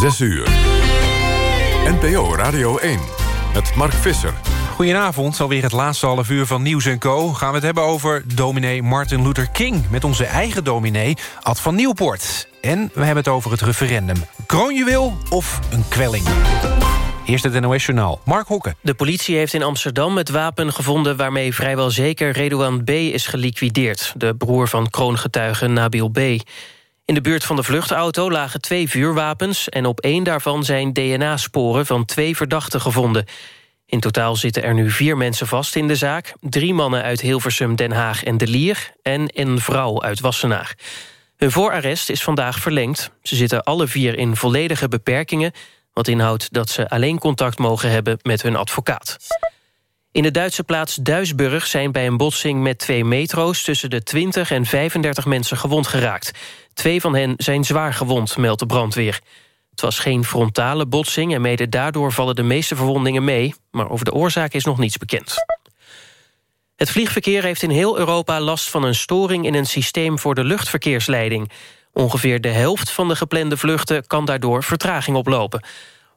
6 uur. NPO Radio 1 met Mark Visser. Goedenavond, alweer het laatste half uur van Nieuws Co. Gaan we het hebben over dominee Martin Luther King... met onze eigen dominee Ad van Nieuwpoort. En we hebben het over het referendum. Kroonjuweel of een kwelling? Eerst het NOS Journaal. Mark Hokke. De politie heeft in Amsterdam het wapen gevonden... waarmee vrijwel zeker Redouan B. is geliquideerd. De broer van kroongetuige Nabil B. In de buurt van de vluchtauto lagen twee vuurwapens... en op één daarvan zijn DNA-sporen van twee verdachten gevonden. In totaal zitten er nu vier mensen vast in de zaak. Drie mannen uit Hilversum, Den Haag en De Lier... en een vrouw uit Wassenaar. Hun voorarrest is vandaag verlengd. Ze zitten alle vier in volledige beperkingen... wat inhoudt dat ze alleen contact mogen hebben met hun advocaat. In de Duitse plaats Duisburg zijn bij een botsing met twee metro's... tussen de 20 en 35 mensen gewond geraakt. Twee van hen zijn zwaar gewond, meldt de brandweer. Het was geen frontale botsing en mede daardoor vallen de meeste verwondingen mee... maar over de oorzaak is nog niets bekend. Het vliegverkeer heeft in heel Europa last van een storing... in een systeem voor de luchtverkeersleiding. Ongeveer de helft van de geplande vluchten kan daardoor vertraging oplopen.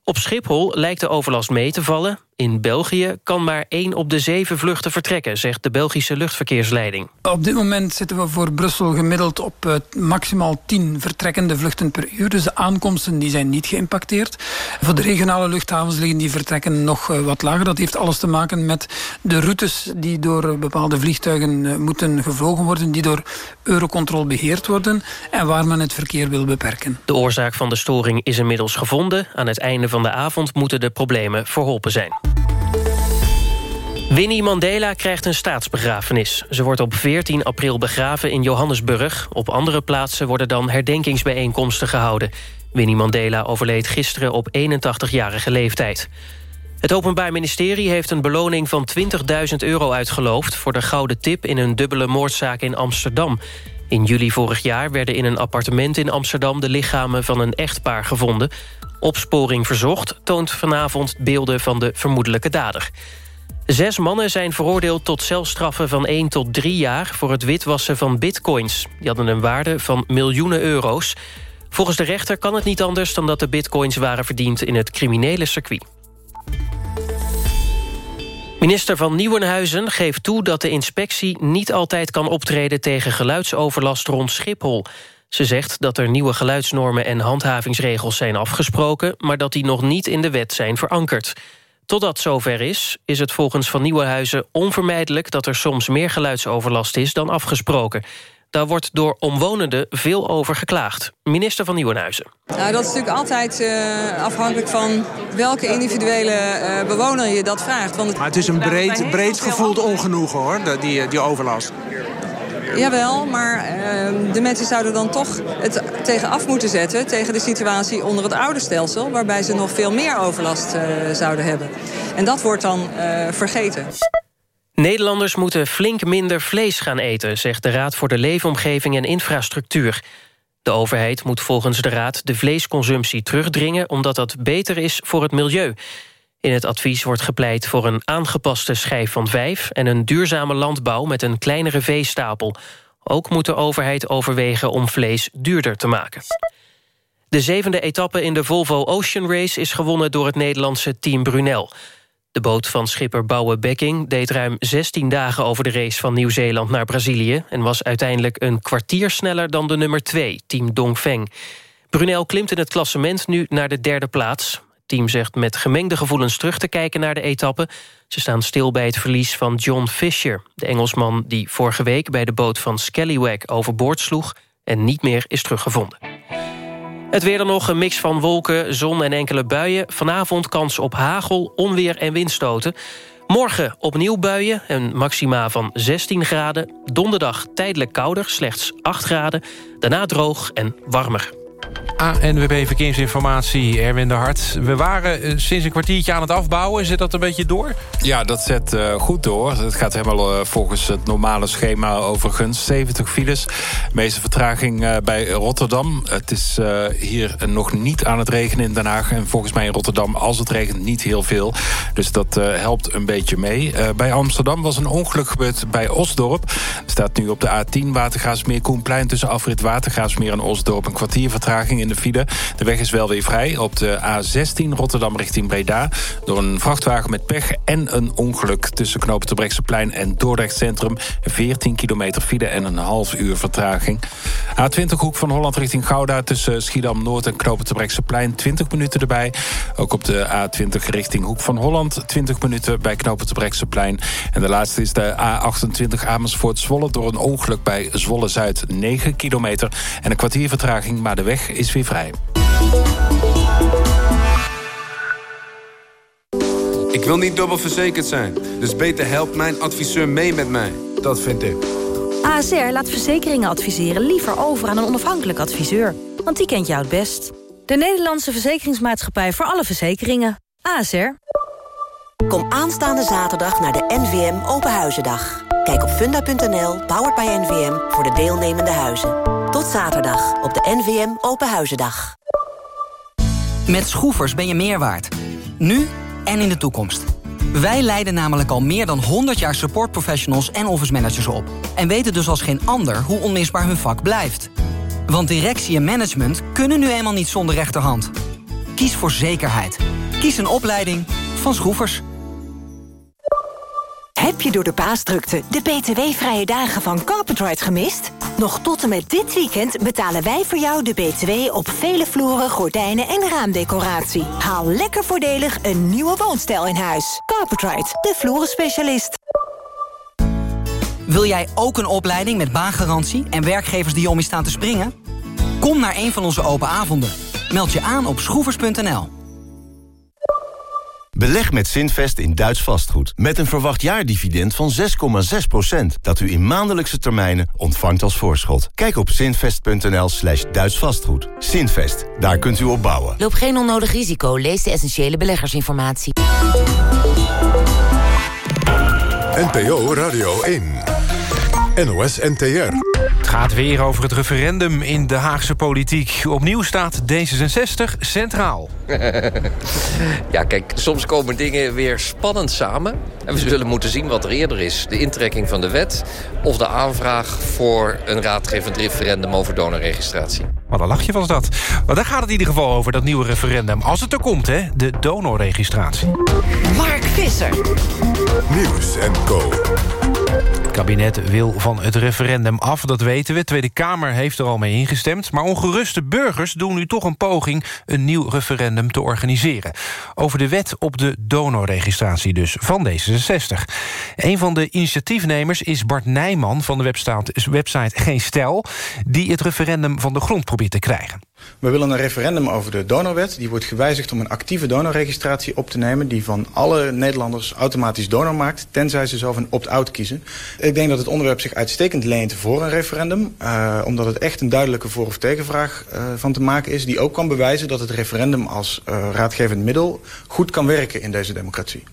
Op Schiphol lijkt de overlast mee te vallen. In België kan maar één op de zeven vluchten vertrekken... zegt de Belgische luchtverkeersleiding. Op dit moment zitten we voor Brussel gemiddeld op uh, maximaal 10 vertrekkende vluchten per uur. Dus de aankomsten die zijn niet geïmpacteerd. Voor de regionale luchthavens liggen die vertrekken nog uh, wat lager. Dat heeft alles te maken met de routes die door uh, bepaalde vliegtuigen moeten gevlogen worden... die door Eurocontrol beheerd worden en waar men het verkeer wil beperken. De oorzaak van de storing is inmiddels gevonden. Aan het einde van de avond moeten de problemen verholpen zijn. Winnie Mandela krijgt een staatsbegrafenis. Ze wordt op 14 april begraven in Johannesburg. Op andere plaatsen worden dan herdenkingsbijeenkomsten gehouden. Winnie Mandela overleed gisteren op 81-jarige leeftijd. Het Openbaar Ministerie heeft een beloning van 20.000 euro uitgeloofd... voor de gouden tip in een dubbele moordzaak in Amsterdam. In juli vorig jaar werden in een appartement in Amsterdam... de lichamen van een echtpaar gevonden. Opsporing Verzocht toont vanavond beelden van de vermoedelijke dader. Zes mannen zijn veroordeeld tot celstraffen van 1 tot 3 jaar... voor het witwassen van bitcoins. Die hadden een waarde van miljoenen euro's. Volgens de rechter kan het niet anders dan dat de bitcoins waren verdiend... in het criminele circuit. Minister van Nieuwenhuizen geeft toe dat de inspectie niet altijd kan optreden tegen geluidsoverlast rond Schiphol. Ze zegt dat er nieuwe geluidsnormen en handhavingsregels zijn afgesproken... maar dat die nog niet in de wet zijn verankerd. Totdat zover is, is het volgens Van Nieuwenhuizen onvermijdelijk... dat er soms meer geluidsoverlast is dan afgesproken. Daar wordt door omwonenden veel over geklaagd. Minister van Nieuwenhuizen. Nou, dat is natuurlijk altijd uh, afhankelijk van welke individuele uh, bewoner je dat vraagt. Want het, maar het is een breed, breed gevoeld ongenoegen, hoor, die, die overlast. Jawel, maar uh, de mensen zouden dan toch het tegen af moeten zetten... tegen de situatie onder het oude stelsel... waarbij ze nog veel meer overlast uh, zouden hebben. En dat wordt dan uh, vergeten. Nederlanders moeten flink minder vlees gaan eten... zegt de Raad voor de Leefomgeving en Infrastructuur. De overheid moet volgens de Raad de vleesconsumptie terugdringen... omdat dat beter is voor het milieu... In het advies wordt gepleit voor een aangepaste schijf van vijf... en een duurzame landbouw met een kleinere veestapel. Ook moet de overheid overwegen om vlees duurder te maken. De zevende etappe in de Volvo Ocean Race... is gewonnen door het Nederlandse team Brunel. De boot van schipper Bouwe Bekking deed ruim 16 dagen over de race van Nieuw-Zeeland naar Brazilië... en was uiteindelijk een kwartier sneller dan de nummer 2, team Dongfeng. Brunel klimt in het klassement nu naar de derde plaats team zegt met gemengde gevoelens terug te kijken naar de etappe. Ze staan stil bij het verlies van John Fisher. De Engelsman die vorige week bij de boot van Scallywag overboord sloeg... en niet meer is teruggevonden. Het weer dan nog, een mix van wolken, zon en enkele buien. Vanavond kans op hagel, onweer en windstoten. Morgen opnieuw buien, een maxima van 16 graden. Donderdag tijdelijk kouder, slechts 8 graden. Daarna droog en warmer. ANWB Verkeersinformatie, Erwin de Hart. We waren eh, sinds een kwartiertje aan het afbouwen. Zit dat een beetje door? Ja, dat zet uh, goed door. Het gaat helemaal uh, volgens het normale schema overigens. 70 files. meeste vertraging bij Rotterdam. Het is hier nog niet aan het regenen in Den Haag. En volgens mij in Rotterdam, als het regent, niet heel veel. Dus dat helpt een beetje mee. bij Amsterdam was een ongeluk gebeurd bij Osdorp. Staat nu op de A10 Watergraafsmeer Koenplein... tussen afrit Watergraafsmeer en Osdorp een kwartier vertraging in de file. De weg is wel weer vrij op de A16 Rotterdam richting Breda... door een vrachtwagen met pech en een ongeluk... tussen knopen Terbrechtseplein en Dordrecht Centrum. 14 kilometer file en een half uur vertraging. A20 Hoek van Holland richting Gouda... tussen Schiedam-Noord en knopen Terbrechtseplein 20 minuten erbij. Ook op de A20 richting Hoek van Holland 20 minuten bij knopen Terbrechtseplein. En de laatste is de A28 Amersfoort-Zwolle... door een ongeluk bij Zwolle-Zuid 9 kilometer... en een kwartier vertraging, maar de weg is weer vrij. Ik wil niet dubbel verzekerd zijn, dus beter helpt mijn adviseur mee met mij. Dat vind ik. ASR laat verzekeringen adviseren liever over aan een onafhankelijk adviseur. Want die kent jou het best. De Nederlandse Verzekeringsmaatschappij voor alle verzekeringen. ASR. Kom aanstaande zaterdag naar de NVM Openhuizendag. Kijk op funda.nl, powered by NVM, voor de deelnemende huizen. Tot zaterdag op de NVM Openhuizendag. Met Schroefers ben je meer waard. Nu en in de toekomst. Wij leiden namelijk al meer dan 100 jaar supportprofessionals en office managers op. En weten dus als geen ander hoe onmisbaar hun vak blijft. Want directie en management kunnen nu eenmaal niet zonder rechterhand. Kies voor zekerheid. Kies een opleiding van Schroefers. Heb je door de paasdrukte de btw-vrije dagen van Carpetride gemist? Nog tot en met dit weekend betalen wij voor jou de btw op vele vloeren, gordijnen en raamdecoratie. Haal lekker voordelig een nieuwe woonstijl in huis. Carpetride, de vloerenspecialist. Wil jij ook een opleiding met baangarantie en werkgevers die om je staan te springen? Kom naar een van onze open avonden. Meld je aan op schroevers.nl. Beleg met Zinvest in Duits vastgoed. Met een verwacht jaardividend van 6,6%. Dat u in maandelijkse termijnen ontvangt als voorschot. Kijk op zinvest.nl slash Duits vastgoed. Zinvest, daar kunt u op bouwen. Loop geen onnodig risico. Lees de essentiële beleggersinformatie. NPO Radio 1. NOS NTR. Het gaat weer over het referendum in de Haagse politiek. Opnieuw staat D66 centraal. ja, kijk, soms komen dingen weer spannend samen. En we zullen moeten zien wat er eerder is. De intrekking van de wet of de aanvraag voor een raadgevend referendum over donorregistratie. Wat een lachje was dat. Maar daar gaat het in ieder geval over, dat nieuwe referendum. Als het er komt, hè, de donorregistratie. Mark Visser. Nieuws en Co. Het kabinet wil van het referendum af, dat weten we. De Tweede Kamer heeft er al mee ingestemd. Maar ongeruste burgers doen nu toch een poging... een nieuw referendum te organiseren. Over de wet op de donorregistratie dus, van D66. Een van de initiatiefnemers is Bart Nijman... van de website, website Geen Stel... die het referendum van de grond te krijgen. We willen een referendum over de donorwet. Die wordt gewijzigd om een actieve donorregistratie op te nemen... die van alle Nederlanders automatisch donor maakt... tenzij ze zelf een opt-out kiezen. Ik denk dat het onderwerp zich uitstekend leent voor een referendum... Uh, omdat het echt een duidelijke voor- of tegenvraag uh, van te maken is... die ook kan bewijzen dat het referendum als uh, raadgevend middel... goed kan werken in deze democratie.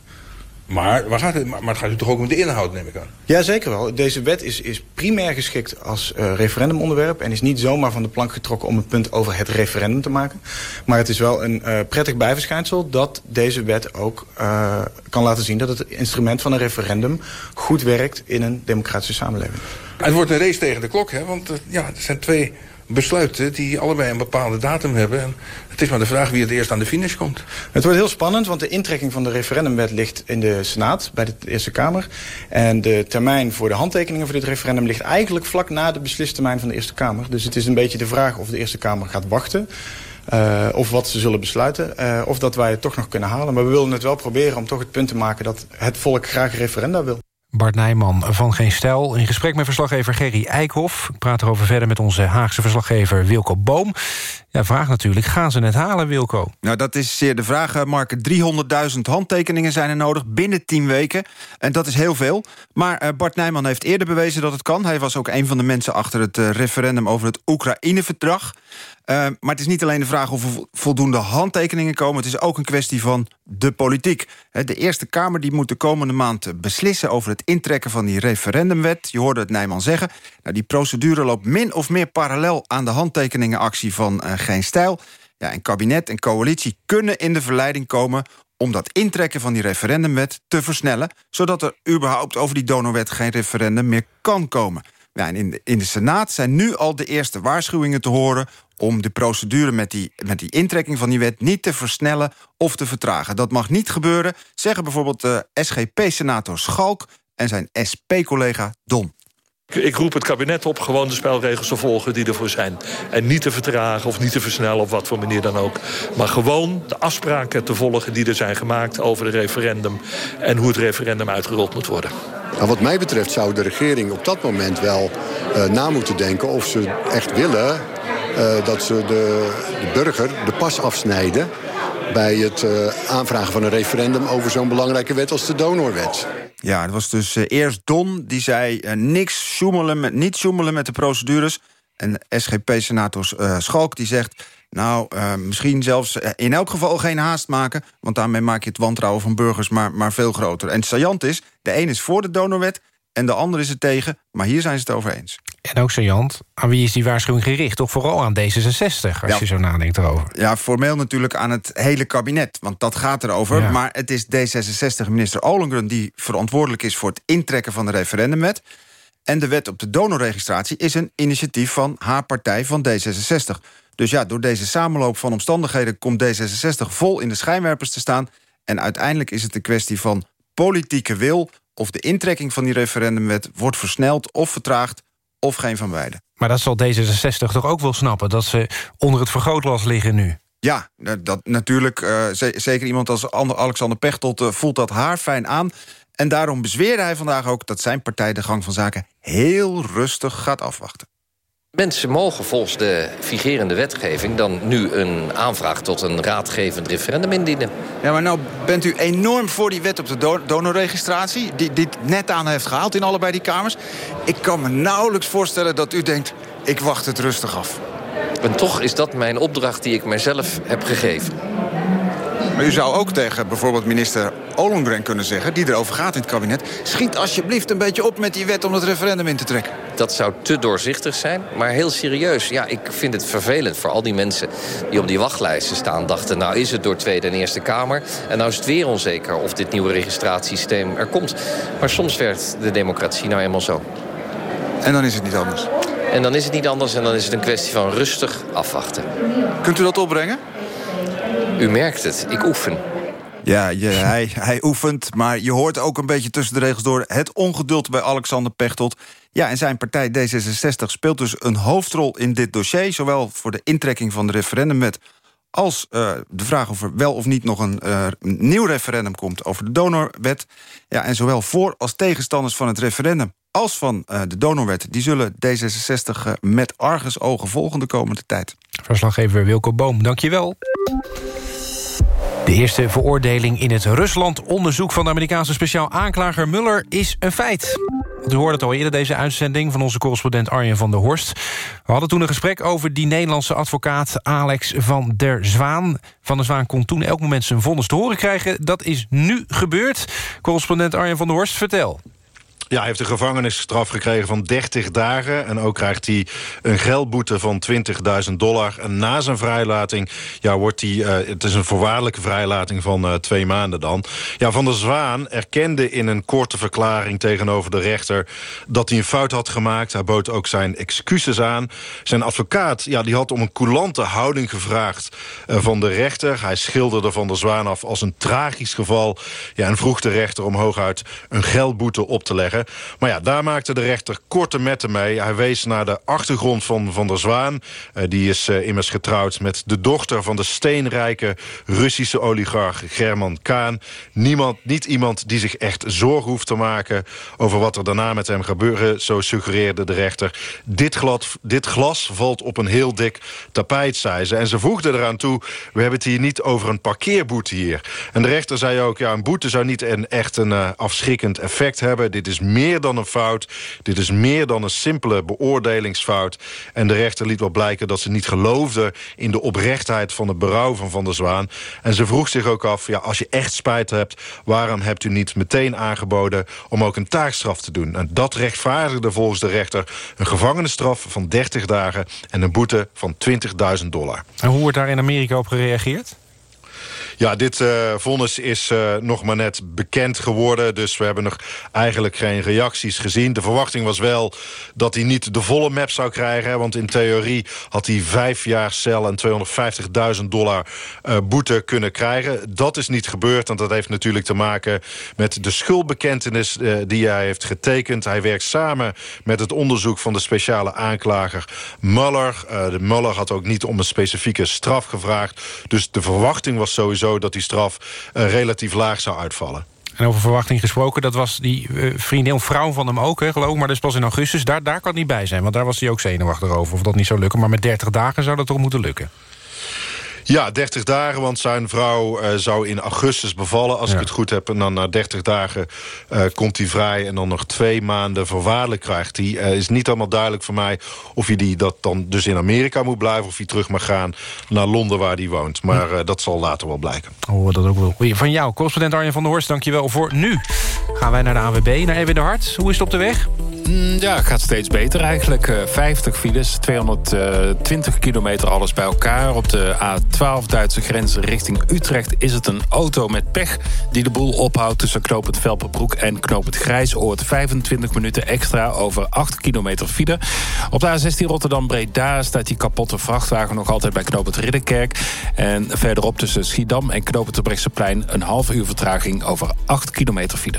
Maar, waar gaat het, maar het gaat u toch ook om de inhoud, neem ik aan? Ja, zeker wel. Deze wet is, is primair geschikt als uh, referendumonderwerp... en is niet zomaar van de plank getrokken om een punt over het referendum te maken. Maar het is wel een uh, prettig bijverschijnsel dat deze wet ook uh, kan laten zien... dat het instrument van een referendum goed werkt in een democratische samenleving. Het wordt een race tegen de klok, hè? want ja, er zijn twee besluiten die allebei een bepaalde datum hebben. En het is maar de vraag wie het eerst aan de finish komt. Het wordt heel spannend, want de intrekking van de referendumwet ligt in de Senaat, bij de Eerste Kamer. En de termijn voor de handtekeningen voor dit referendum ligt eigenlijk vlak na de beslistermijn van de Eerste Kamer. Dus het is een beetje de vraag of de Eerste Kamer gaat wachten. Uh, of wat ze zullen besluiten. Uh, of dat wij het toch nog kunnen halen. Maar we willen het wel proberen om toch het punt te maken dat het volk graag referenda wil. Bart Nijman van Geen Stijl. In gesprek met verslaggever Gerry Eikhoff. Ik praat erover verder met onze Haagse verslaggever Wilco Boom. Ja, vraag natuurlijk, gaan ze het halen, Wilco? Nou, dat is zeer de vraag, Mark. 300.000 handtekeningen zijn er nodig binnen 10 weken. En dat is heel veel. Maar uh, Bart Nijman heeft eerder bewezen dat het kan. Hij was ook een van de mensen achter het uh, referendum over het Oekraïne-verdrag. Uh, maar het is niet alleen de vraag of er voldoende handtekeningen komen... het is ook een kwestie van de politiek. De Eerste Kamer die moet de komende maand beslissen... over het intrekken van die referendumwet. Je hoorde het Nijman zeggen. Nou, die procedure loopt min of meer parallel... aan de handtekeningenactie van uh, Geen Stijl. Ja, en kabinet en coalitie kunnen in de verleiding komen... om dat intrekken van die referendumwet te versnellen... zodat er überhaupt over die donorwet geen referendum meer kan komen. Ja, in, de, in de Senaat zijn nu al de eerste waarschuwingen te horen om de procedure met die, met die intrekking van die wet niet te versnellen of te vertragen. Dat mag niet gebeuren, zeggen bijvoorbeeld de SGP-senator Schalk en zijn SP-collega Don. Ik roep het kabinet op gewoon de spelregels te volgen die ervoor zijn. En niet te vertragen of niet te versnellen op wat voor manier dan ook. Maar gewoon de afspraken te volgen die er zijn gemaakt over het referendum... en hoe het referendum uitgerold moet worden. Nou, wat mij betreft zou de regering op dat moment wel uh, na moeten denken... of ze echt willen uh, dat ze de, de burger de pas afsnijden bij het uh, aanvragen van een referendum over zo'n belangrijke wet als de donorwet. Ja, het was dus uh, eerst Don die zei uh, niks met, niet sjoemelen met de procedures. En SGP-senator Schalk die zegt... nou, misschien zelfs in elk geval geen haast maken... want daarmee maak je het wantrouwen van burgers maar, maar veel groter. En saillant is, de een is voor de donorwet en de ander is het tegen. Maar hier zijn ze het over eens. En ook saillant, aan wie is die waarschuwing gericht? Toch vooral aan D66, als je zo nadenkt erover. Ja, formeel natuurlijk aan het hele kabinet, want dat gaat erover. Ja. Maar het is D66-minister Ollengren die verantwoordelijk is... voor het intrekken van de referendumwet. En de wet op de donorregistratie is een initiatief van haar partij van D66. Dus ja, door deze samenloop van omstandigheden... komt D66 vol in de schijnwerpers te staan... en uiteindelijk is het een kwestie van politieke wil of de intrekking van die referendumwet wordt versneld of vertraagd... of geen van beide. Maar dat zal D66 toch ook wel snappen... dat ze onder het vergrootglas liggen nu? Ja, dat natuurlijk. Uh, zeker iemand als Alexander Pechtold uh, voelt dat haar fijn aan. En daarom bezweerde hij vandaag ook dat zijn partij de gang van zaken... heel rustig gaat afwachten. Mensen mogen volgens de vigerende wetgeving dan nu een aanvraag tot een raadgevend referendum indienen. Ja, maar nou bent u enorm voor die wet op de do donorregistratie... die, die het net aan heeft gehaald in allebei die kamers. Ik kan me nauwelijks voorstellen dat u denkt, ik wacht het rustig af. En toch is dat mijn opdracht die ik mijzelf heb gegeven. Maar u zou ook tegen bijvoorbeeld minister Ollongren kunnen zeggen... die erover gaat in het kabinet... schiet alsjeblieft een beetje op met die wet om het referendum in te trekken. Dat zou te doorzichtig zijn, maar heel serieus. Ja, ik vind het vervelend voor al die mensen die op die wachtlijsten staan... dachten, nou is het door Tweede en Eerste Kamer... en nou is het weer onzeker of dit nieuwe registratiesysteem er komt. Maar soms werkt de democratie nou eenmaal zo. En dan is het niet anders? En dan is het niet anders en dan is het een kwestie van rustig afwachten. Kunt u dat opbrengen? U merkt het, ik oefen. Ja, hij, hij oefent, maar je hoort ook een beetje tussen de regels door... het ongeduld bij Alexander Pechtold. Ja, en zijn partij D66 speelt dus een hoofdrol in dit dossier... zowel voor de intrekking van de referendumwet... als uh, de vraag of er wel of niet nog een uh, nieuw referendum komt... over de donorwet. Ja, en zowel voor- als tegenstanders van het referendum... als van uh, de donorwet, die zullen D66 met argusogen volgen de komende tijd. Verslaggever Wilco Boom, dank je wel. De eerste veroordeling in het Rusland-onderzoek... van de Amerikaanse speciaal aanklager Muller is een feit. U hoorde het al eerder, deze uitzending van onze correspondent Arjen van der Horst. We hadden toen een gesprek over die Nederlandse advocaat Alex van der Zwaan. Van der Zwaan kon toen elk moment zijn vonnis te horen krijgen. Dat is nu gebeurd. Correspondent Arjen van der Horst, vertel. Ja, hij heeft een gevangenisstraf gekregen van 30 dagen. En ook krijgt hij een geldboete van 20.000 dollar. En na zijn vrijlating ja, wordt hij... Uh, het is een voorwaardelijke vrijlating van uh, twee maanden dan. Ja, Van der Zwaan erkende in een korte verklaring tegenover de rechter... dat hij een fout had gemaakt. Hij bood ook zijn excuses aan. Zijn advocaat ja, die had om een coulante houding gevraagd uh, van de rechter. Hij schilderde Van der Zwaan af als een tragisch geval. Ja, en vroeg de rechter om hooguit een geldboete op te leggen. Maar ja, daar maakte de rechter korte metten mee. Hij wees naar de achtergrond van Van der Zwaan. Uh, die is uh, immers getrouwd met de dochter van de steenrijke Russische oligarch German Kaan. Niemand, niet iemand die zich echt zorgen hoeft te maken over wat er daarna met hem gebeurde. Zo suggereerde de rechter. Dit, dit glas valt op een heel dik tapijt, zei ze. En ze voegde eraan toe, we hebben het hier niet over een parkeerboete hier. En de rechter zei ook, ja, een boete zou niet een, echt een uh, afschrikkend effect hebben. Dit is meer dan een fout. Dit is meer dan een simpele beoordelingsfout. En de rechter liet wel blijken dat ze niet geloofde... in de oprechtheid van het berouw van Van der Zwaan. En ze vroeg zich ook af, ja, als je echt spijt hebt... waarom hebt u niet meteen aangeboden om ook een taakstraf te doen? En dat rechtvaardigde volgens de rechter een gevangenisstraf van 30 dagen... en een boete van 20.000 dollar. En hoe wordt daar in Amerika op gereageerd? Ja, dit uh, vonnis is uh, nog maar net bekend geworden. Dus we hebben nog eigenlijk geen reacties gezien. De verwachting was wel dat hij niet de volle map zou krijgen. Want in theorie had hij vijf jaar cel en 250.000 dollar uh, boete kunnen krijgen. Dat is niet gebeurd, want dat heeft natuurlijk te maken... met de schuldbekentenis die hij heeft getekend. Hij werkt samen met het onderzoek van de speciale aanklager Mueller. de Mueller had ook niet om een specifieke straf gevraagd. Dus de verwachting was sowieso dat die straf uh, relatief laag zou uitvallen. En over verwachting gesproken, dat was die uh, vriendin vrouw van hem ook, hè, geloof ik. Maar dat is pas in augustus. Daar, daar kan niet bij zijn, want daar was hij ook zenuwachtig over. Of dat niet zou lukken, maar met 30 dagen zou dat toch moeten lukken. Ja, 30 dagen, want zijn vrouw uh, zou in augustus bevallen... als ja. ik het goed heb. En dan na 30 dagen uh, komt hij vrij... en dan nog twee maanden voorwaardelijk krijgt hij. Uh, is niet allemaal duidelijk voor mij of hij die dat dan dus in Amerika moet blijven... of hij terug mag gaan naar Londen waar hij woont. Maar dat zal later wel blijken. Oh, dat ook wel. Van jou, correspondent Arjen van der Horst, dankjewel voor nu. Gaan wij naar de AWB, naar Erwin de Hart. Hoe is het op de weg? Mm, ja, het gaat steeds beter eigenlijk. Uh, 50 files, 220 kilometer alles bij elkaar. Op de A12 Duitse grens richting Utrecht is het een auto met pech... die de boel ophoudt tussen knooppunt Velperbroek en knooppunt Grijsoord. 25 minuten extra over 8 kilometer file. Op de A16 Rotterdam-Breda staat die kapotte vrachtwagen... nog altijd bij knooppunt Ridderkerk. En verderop tussen Schiedam en knooppunt Terbrechtseplein... een half uur vertraging over 8 kilometer file.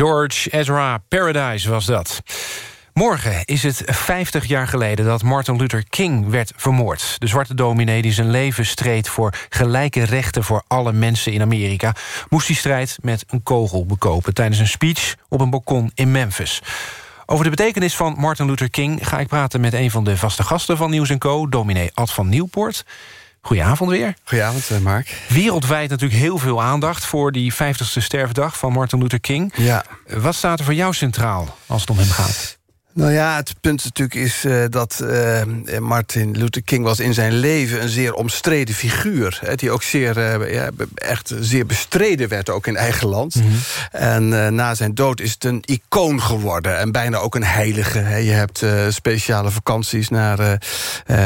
George Ezra Paradise was dat. Morgen is het 50 jaar geleden dat Martin Luther King werd vermoord. De zwarte dominee die zijn leven streed voor gelijke rechten... voor alle mensen in Amerika... moest die strijd met een kogel bekopen... tijdens een speech op een balkon in Memphis. Over de betekenis van Martin Luther King... ga ik praten met een van de vaste gasten van Nieuws Co... dominee Ad van Nieuwpoort... Goedenavond weer. Goedenavond, eh, Mark. Wereldwijd natuurlijk heel veel aandacht... voor die 50ste sterfdag van Martin Luther King. Ja. Wat staat er voor jou centraal als het om hem gaat? Nou ja, het punt natuurlijk is uh, dat uh, Martin Luther King was in zijn leven een zeer omstreden figuur. Hè, die ook zeer, uh, ja, echt zeer bestreden werd, ook in eigen land. Mm -hmm. En na zijn dood is het een icoon geworden. En bijna ook een heilige. Hè. Je hebt speciale vakanties naar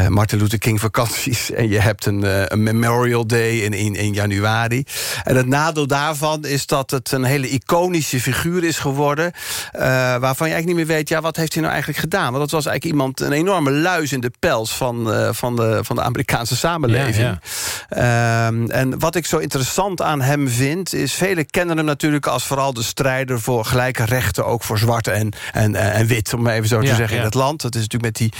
Martin Luther King vakanties. En je hebt een, een Memorial Day in, in, in, januari. En het nadeel daarvan is dat het een hele iconische figuur is geworden. waarvan je eigenlijk niet meer weet, ja, wat heeft hij nou eigenlijk gedaan? Want dat was eigenlijk iemand, een enorme luis in de pels... van, uh, van, de, van de Amerikaanse samenleving. Ja, um, en wat ik zo interessant aan hem vind... is velen kennen hem natuurlijk als vooral de strijder... voor gelijke rechten, ook voor zwart en, en, en wit... om maar even zo te zeggen, in het land. Dat is natuurlijk met die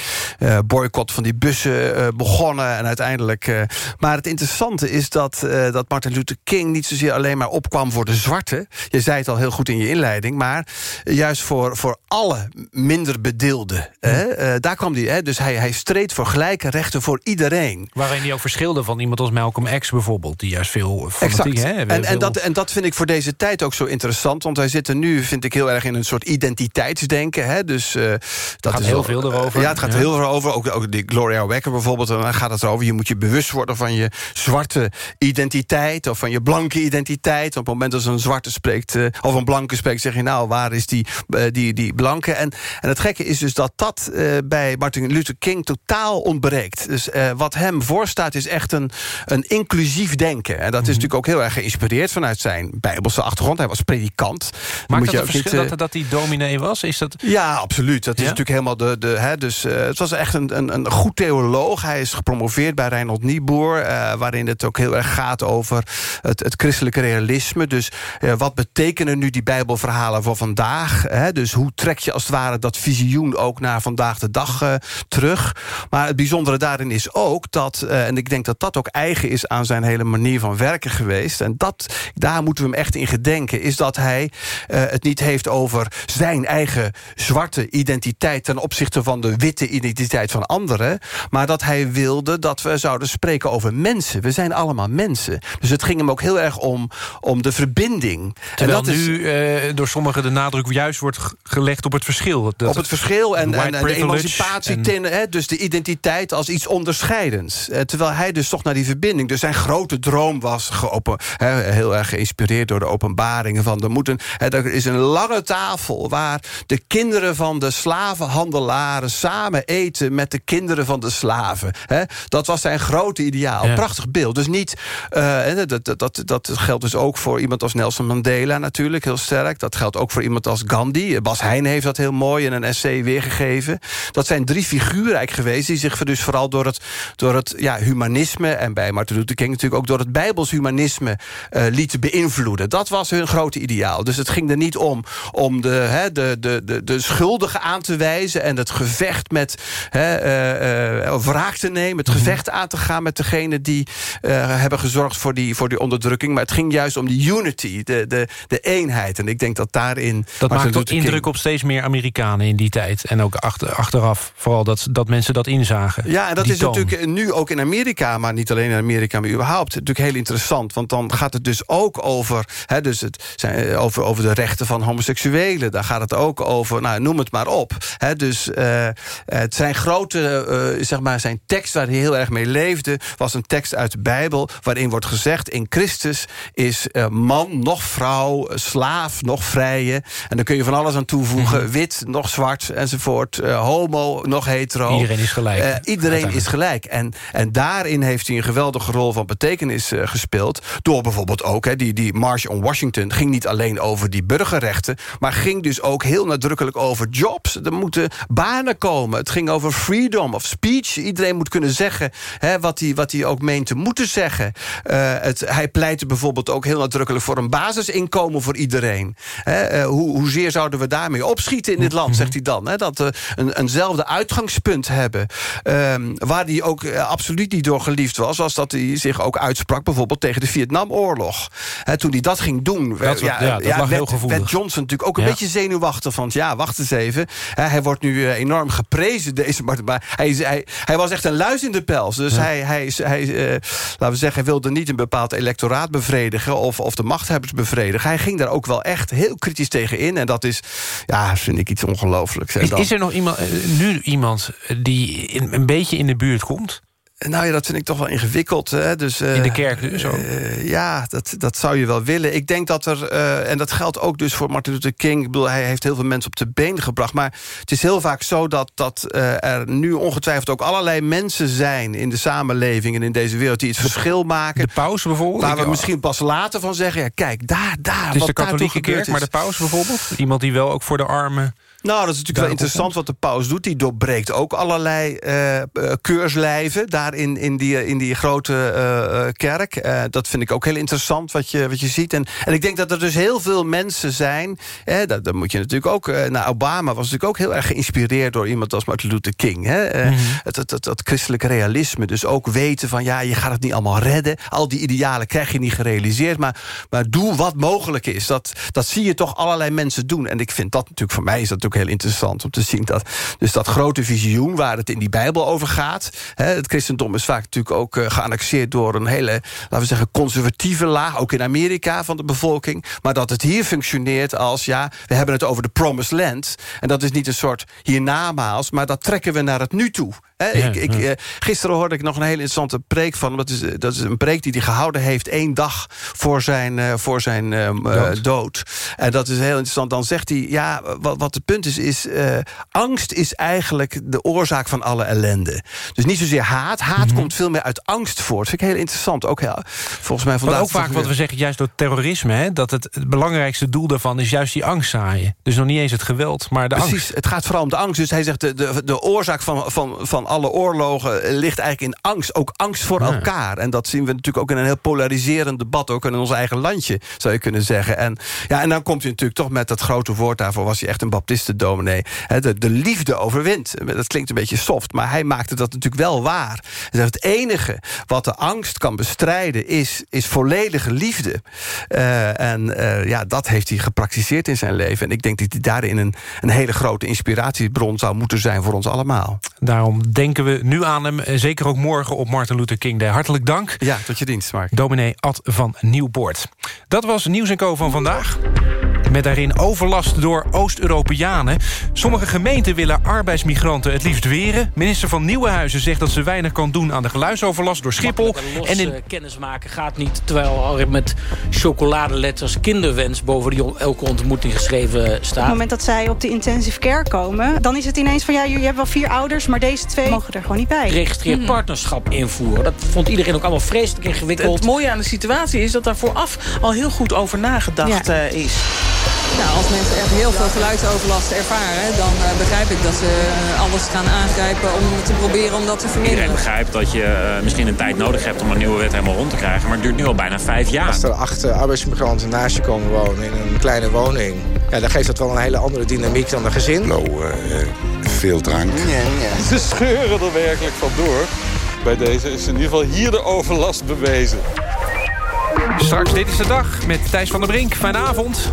uh, boycott van die bussen uh, begonnen... en uiteindelijk... maar het interessante is dat, dat Martin Luther King... niet zozeer alleen maar opkwam voor de zwarte. Je zei het al heel goed in je inleiding... maar juist voor, voor alle minder bedeelden. Hè? daar kwam hij. Dus hij, hij streed voor gelijke rechten voor iedereen. Waarin hij ook verschilde van iemand als Malcolm X bijvoorbeeld... die juist veel fanatiek... Hè, en, en, dat, en dat vind ik voor deze tijd ook zo interessant... want wij zitten nu, vind ik, heel erg in een soort identiteitsdenken. Hè? Dus, uh, dat gaat heel veel erover. Ja, het gaat heel veel over. Ook, ook die Gloria Wekker bijvoorbeeld. Dan gaat het erover, je moet je bewust worden van je zwarte identiteit... of van je blanke identiteit. Op het moment dat een zwarte spreekt, uh, of een blanke spreekt... zeg je, nou, waar is die, die, die blanke? En, en het gekke is dus dat dat bij Martin Luther King totaal ontbreekt. Dus wat hem voorstaat is echt een, een inclusief denken. En dat is natuurlijk ook heel erg geïnspireerd vanuit zijn bijbelse achtergrond. Hij was predikant. Maakt dat een verschil niet, dat, dat hij dominee was? Is dat... Ja, absoluut. Dat is natuurlijk helemaal de... de hè, dus, het was echt een, een, een goed theoloog. Hij is gepromoveerd bij Reinhold Niebuhr... Uh, waarin het ook heel erg gaat over het, het christelijke realisme. Dus wat betekenen nu die bijbelverhalen voor vandaag? Hè? Dus hoe trek je als het ware dat visioen ook naar vandaag de dag terug? Maar het bijzondere daarin is ook dat... en ik denk dat dat ook eigen is aan zijn hele manier van werken geweest. En dat, daar moeten we hem echt in gedenken. Is dat hij uh, het niet heeft over zijn eigen zwarte identiteit... ten opzichte van de witte identiteit van anderen. Maar dat hij wilde dat we zouden spreken over mensen. We zijn allemaal mensen. Dus het ging hem ook heel erg om, om de verbinding. Terwijl en dat nu is, uh, door sommigen de nadruk juist wordt gelegd op het verschil. Dat op het verschil en, en, en de emancipatie. En... Ten, hè, dus de identiteit als iets onderscheidends. Uh, terwijl hij dus toch naar die verbinding... Dus zijn grote droom was geopen, he, heel erg geïnspireerd door de openbaringen van er moeten. He, er is een lange tafel waar de kinderen van de slavenhandelaren samen eten met de kinderen van de slaven. He, dat was zijn grote ideaal. Ja. Prachtig beeld. Dus niet. Uh, dat, dat, dat, dat geldt dus ook voor iemand als Nelson Mandela natuurlijk heel sterk. Dat geldt ook voor iemand als Gandhi. Bas Heijn heeft dat heel mooi in een essay weergegeven. Dat zijn drie figuren eigenlijk geweest die zich dus vooral door het, door het ja, humanisme en bij Martin Luther King natuurlijk ook door het bijbels humanisme uh, lieten beïnvloeden. Dat was hun grote ideaal. Dus het ging er niet om om de, de, de, de, de schuldigen aan te wijzen... en het gevecht met hè, uh, uh, wraak te nemen... het gevecht aan te gaan met degene die hebben gezorgd voor die, voor die onderdrukking. Maar het ging juist om die unity, de, de, de eenheid. En ik denk dat daarin... Dat maakt ook indruk King... op steeds meer Amerikanen in die tijd. En ook achter, achteraf vooral dat, dat mensen dat inzagen. Ja, en dat is toon. natuurlijk nu ook in Amerika... maar niet alleen in Amerika, maar überhaupt natuurlijk heel interessant. Want dan gaat het dus ook over, hè, dus het zijn, over, over de rechten van homoseksuelen. Daar gaat het ook over, nou, noem het maar op. Hè, dus uh, het zijn grote, uh, zeg maar, zijn tekst waar hij heel erg mee leefde... was een tekst uit de Bijbel waarin wordt gezegd... in Christus is uh, man nog vrouw, slaaf nog vrije. En dan kun je van alles aan toevoegen. -hmm. Wit nog zwart enzovoort. homo nog hetero. Iedereen is gelijk. iedereen is gelijk. En, en daarin heeft hij een geweldige rol van betekenis uh, gespeeld. Door bijvoorbeeld ook, hè, die, die March on Washington... ging niet alleen over die burgerrechten... maar ging dus ook heel nadrukkelijk over jobs. Er moeten banen komen. Het ging over freedom of speech. Iedereen moet kunnen zeggen hè, wat hij wat ook meent te moeten zeggen. Het, hij pleitte bijvoorbeeld ook heel nadrukkelijk... voor een basisinkomen voor iedereen. Hè, hoe, hoezeer zouden we daarmee opschieten in dit land, zegt hij dan. Hè, dat we een, eenzelfde uitgangspunt hebben. Um, waar hij ook absoluut niet door geliefd was... was dat hij zich ook uitsprak bijvoorbeeld tegen de Vietnamoorlog. He, toen hij dat ging doen, dat, ja, ja, dat ja, werd, werd, Johnson natuurlijk ook een beetje zenuwachtig. Van ja, wacht eens even. Hij wordt nu uh, enorm geprezen, deze Martin. Maar hij, hij, hij was echt een luis in de pels. Dus hij, hij, hij uh, laten we zeggen, hij wilde niet een bepaald electoraat bevredigen... of, of de machthebbers bevredigen. Hij ging daar ook wel echt heel kritisch tegen in. En dat is, ja, vind ik iets Is, is er nog iemand, nu iemand die in, een beetje in de buurt komt? Nou ja, dat vind ik toch wel ingewikkeld. Hè? Dus, uh, in de kerk dus zo? Uh, ja, dat, dat zou je wel willen. Ik denk dat er, uh, en dat geldt ook dus voor Martin Luther King... ik bedoel, hij heeft heel veel mensen op de been gebracht... maar het is heel vaak zo dat, dat er nu ongetwijfeld ook allerlei mensen zijn... in de samenleving en in deze wereld die het verschil maken. De paus bijvoorbeeld? Waar we misschien pas later van zeggen... ja, kijk, daar, daar, Het is de katholieke kerk, maar de paus bijvoorbeeld? Iemand die wel ook voor de armen Nou, dat is natuurlijk wel interessant wat de paus doet. Die doorbreekt ook allerlei keurslijven daar in, in, die, in die grote uh, kerk. dat vind ik ook heel interessant wat je, wat je ziet. En, en ik denk dat er dus heel veel mensen zijn... Hè, dat, dat moet je natuurlijk ook... nou, Obama was natuurlijk ook heel erg geïnspireerd... door iemand als Martin Luther King. Hè? Mm het, het, het, het, christelijke realisme. Dus ook weten van, ja, je gaat het niet allemaal redden. Al die idealen krijg je niet gerealiseerd. Maar, maar doe wat mogelijk is. Dat, dat zie je toch allerlei mensen doen. En ik vind dat natuurlijk, voor mij is dat ook heel interessant... om te zien dat dus dat grote visioen waar het in die Bijbel over gaat... Hè, het christendom is vaak natuurlijk ook uh, geannexeerd... door een hele, laten we zeggen, conservatieve laag... ook in Amerika van de bevolking. Maar dat het hier functioneert als, ja, we hebben het over de promised land... en dat is niet een soort hiernamaals... maar dat trekken we naar het nu toe. Ik, ik, uh, gisteren hoorde ik nog een hele interessante preek van... dat is, dat is een preek die hij gehouden heeft één dag voor zijn, uh, voor zijn dood. dood. En dat is heel interessant. Dan zegt hij, ja, wat, wat het punt is, is... Uh, angst is eigenlijk de oorzaak van alle ellende. Dus niet zozeer haat. Haat mm komt veel meer uit angst voort. Dat vind ik heel interessant. Ook heel, volgens mij vandaag... Maar ook vaak wat we zeggen, juist door terrorisme... Hè, dat het, het belangrijkste doel daarvan is juist die angst zaaien. Dus nog niet eens het geweld, maar de Precies, angst. het gaat vooral om de angst. Dus hij zegt, de, de, de oorzaak van, van, van alle oorlogen ligt eigenlijk in angst. Ook angst voor ja. elkaar. En dat zien we natuurlijk ook in een heel polariserend debat... ook in ons eigen landje, zou je kunnen zeggen. En, ja, en dan komt hij natuurlijk toch met dat grote woord... daarvoor was hij echt een baptistendominee. De, de liefde overwint. Dat klinkt een beetje soft, maar hij maakte dat natuurlijk wel waar. Het enige wat de angst kan bestrijden is, is volledige liefde. Uh, en uh, ja, dat heeft hij gepraktiseerd in zijn leven. En ik denk dat hij daarin een, een hele grote inspiratiebron zou moeten zijn voor ons allemaal. Daarom denken we nu aan hem. Zeker ook morgen op Martin Luther King Day. Hartelijk dank. Ja, tot je dienst, Mark. Dominee Ad van Nieuwpoort. Dat was Nieuws en Co van vandaag. Met daarin overlast door Oost-Europeanen. Sommige gemeenten willen arbeidsmigranten het liefst weren. Minister van Nieuwenhuizen zegt dat ze weinig kan doen aan de geluidsoverlast door Schiphol. en in... kennis maken gaat niet, terwijl er met chocoladeletters kinderwens boven die elke ontmoeting geschreven staat. Op het moment dat zij op de intensive care komen, dan is het ineens van ja, jullie hebben wel vier ouders, maar deze twee mogen er gewoon niet bij. Registreerd hmm. partnerschap invoeren, dat vond iedereen ook allemaal vreselijk ingewikkeld. Het mooie aan de situatie is dat daar vooraf al heel goed over nagedacht ja. uh, is. Nou, als mensen echt heel veel geluidsoverlast ervaren... dan uh, begrijp ik dat ze uh, alles gaan aangrijpen om te proberen om dat te verminderen. Iedereen begrijpt dat je uh, misschien een tijd nodig hebt om een nieuwe wet helemaal rond te krijgen. Maar het duurt nu al bijna vijf jaar. Als er acht arbeidsmigranten naast je komen wonen in een kleine woning... Ja, dan geeft dat wel een hele andere dynamiek dan een gezin. Nou, veel drank. Ja, ja. Ze scheuren er werkelijk van door. Bij deze is in ieder geval hier de overlast bewezen. Straks, dit is de dag met Thijs van der Brink. Fijne avond.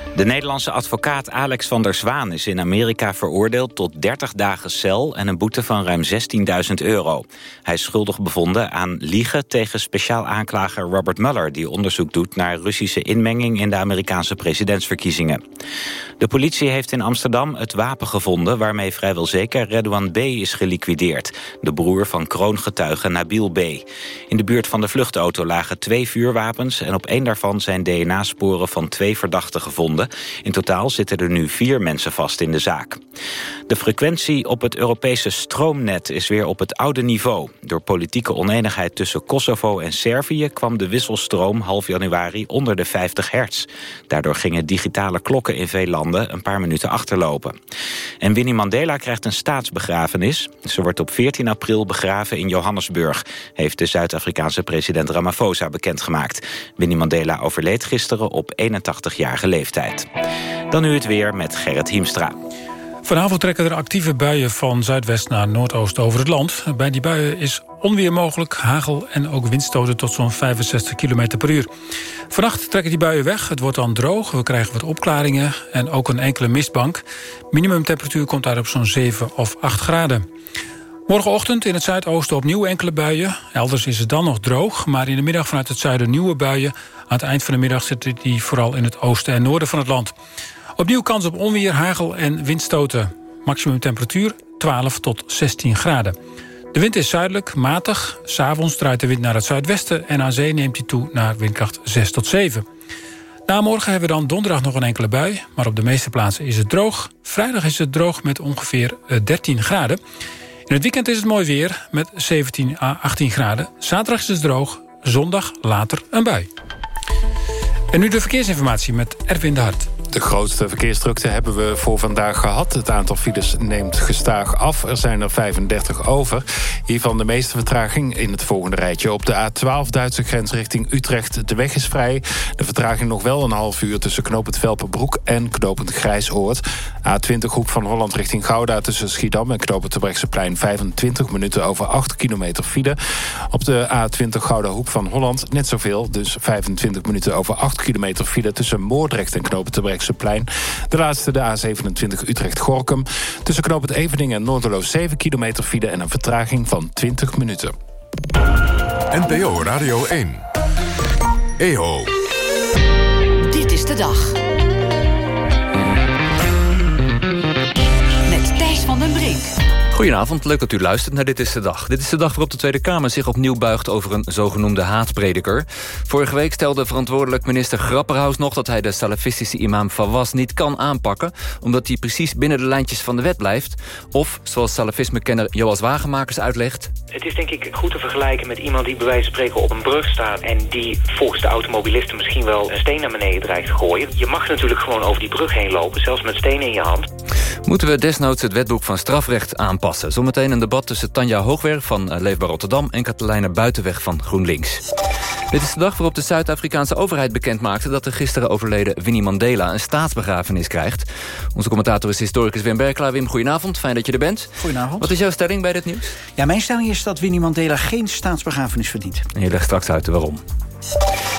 De Nederlandse advocaat Alex van der Zwaan is in Amerika veroordeeld tot 30 dagen cel en een boete van ruim 16.000 euro. Hij is schuldig bevonden aan liegen tegen speciaal aanklager Robert Mueller... die onderzoek doet naar Russische inmenging in de Amerikaanse presidentsverkiezingen. De politie heeft in Amsterdam het wapen gevonden... waarmee vrijwel zeker Redouan B. is geliquideerd. De broer van kroongetuige Nabil B. In de buurt van de vluchtauto lagen twee vuurwapens... en op één daarvan zijn DNA-sporen van twee verdachten gevonden. In totaal zitten er nu vier mensen vast in de zaak. De frequentie op het Europese stroomnet is weer op het oude niveau. Door politieke oneenigheid tussen Kosovo en Servië... kwam de wisselstroom half januari onder de 50 hertz. Daardoor gingen digitale klokken in veel landen een paar minuten achterlopen. En Winnie Mandela krijgt een staatsbegrafenis. Ze wordt op 14 april begraven in Johannesburg... heeft de Zuid-Afrikaanse president Ramaphosa bekendgemaakt. Winnie Mandela overleed gisteren op 81-jarige leeftijd. Dan nu het weer met Gerrit Hiemstra. Vanavond trekken er actieve buien van zuidwest naar noordoost over het land. Bij die buien is onweer mogelijk, hagel en ook windstoten tot zo'n 65 km per uur. Vannacht trekken die buien weg, het wordt dan droog, we krijgen wat opklaringen... en ook een enkele mistbank. Minimumtemperatuur komt daar op zo'n 7 of 8 graden. Morgenochtend in het zuidoosten opnieuw enkele buien. Elders is het dan nog droog, maar in de middag vanuit het zuiden nieuwe buien. Aan het eind van de middag zitten die vooral in het oosten en noorden van het land. Opnieuw kans op onweer, hagel en windstoten. Maximum temperatuur 12 tot 16 graden. De wind is zuidelijk, matig. S'avonds draait de wind naar het zuidwesten... en aan zee neemt hij toe naar windkracht 6 tot 7. Na morgen hebben we dan donderdag nog een enkele bui... maar op de meeste plaatsen is het droog. Vrijdag is het droog met ongeveer 13 eh, graden. In het weekend is het mooi weer met 17 à 18 graden. Zaterdag is het droog, zondag later een bui. En nu de verkeersinformatie met Erwin de Hart. De grootste verkeersdrukte hebben we voor vandaag gehad. Het aantal files neemt gestaag af. Er zijn er 35 over. Hiervan de meeste vertraging in het volgende rijtje. Op de A12 Duitse grens richting Utrecht. De weg is vrij. De vertraging nog wel een half uur tussen knooppunt Velpenbroek en knooppunt Grijsoord. A20 Hoek van Holland richting Gouda tussen Schiedam en knooppunt Terbrechtseplein. 25 minuten over 8 kilometer file. Op de A20 Gouda Hoek van Holland net zoveel. Dus 25 minuten over 8 kilometer file tussen Moordrecht en knooppunt Terbrechtseplein. De laatste de A27 Utrecht-Gorkum. Tussen knooppunt Evening en Noorderloos 7 kilometer file en een vertraging van 20 minuten. NPO Radio 1. EO. Dit is de dag. Goedenavond, leuk dat u luistert naar Dit is de Dag. Dit is de dag waarop de Tweede Kamer zich opnieuw buigt... over een zogenoemde haatprediker. Vorige week stelde verantwoordelijk minister Grapperhaus nog... dat hij de salafistische imam Fawaz niet kan aanpakken... omdat hij precies binnen de lijntjes van de wet blijft. Of, zoals salafisme-kenner Joas Wagenmakers uitlegt... Het is denk ik goed te vergelijken met iemand die bij wijze van spreken op een brug staat... en die volgens de automobilisten misschien wel een steen naar beneden dreigt te gooien. Je mag natuurlijk gewoon over die brug heen lopen, zelfs met stenen in je hand. Moeten we desnoods het wetboek van strafrecht aanpassen? Zometeen een debat tussen Tanja Hoogwerf van eh, Leefbaar Rotterdam... en Katelijne Buitenweg van GroenLinks. Dit is de dag waarop de Zuid-Afrikaanse overheid bekend maakte... dat de gisteren overleden Winnie Mandela een staatsbegrafenis krijgt. Onze commentator is historicus Wim Berklaar. Wim, goedenavond. Fijn dat je er bent. Goedenavond. Wat is jouw stelling bij dit nieuws? Ja, mijn stelling is dat Winnie Mandela geen staatsbegrafenis verdient. En je legt straks uit waarom.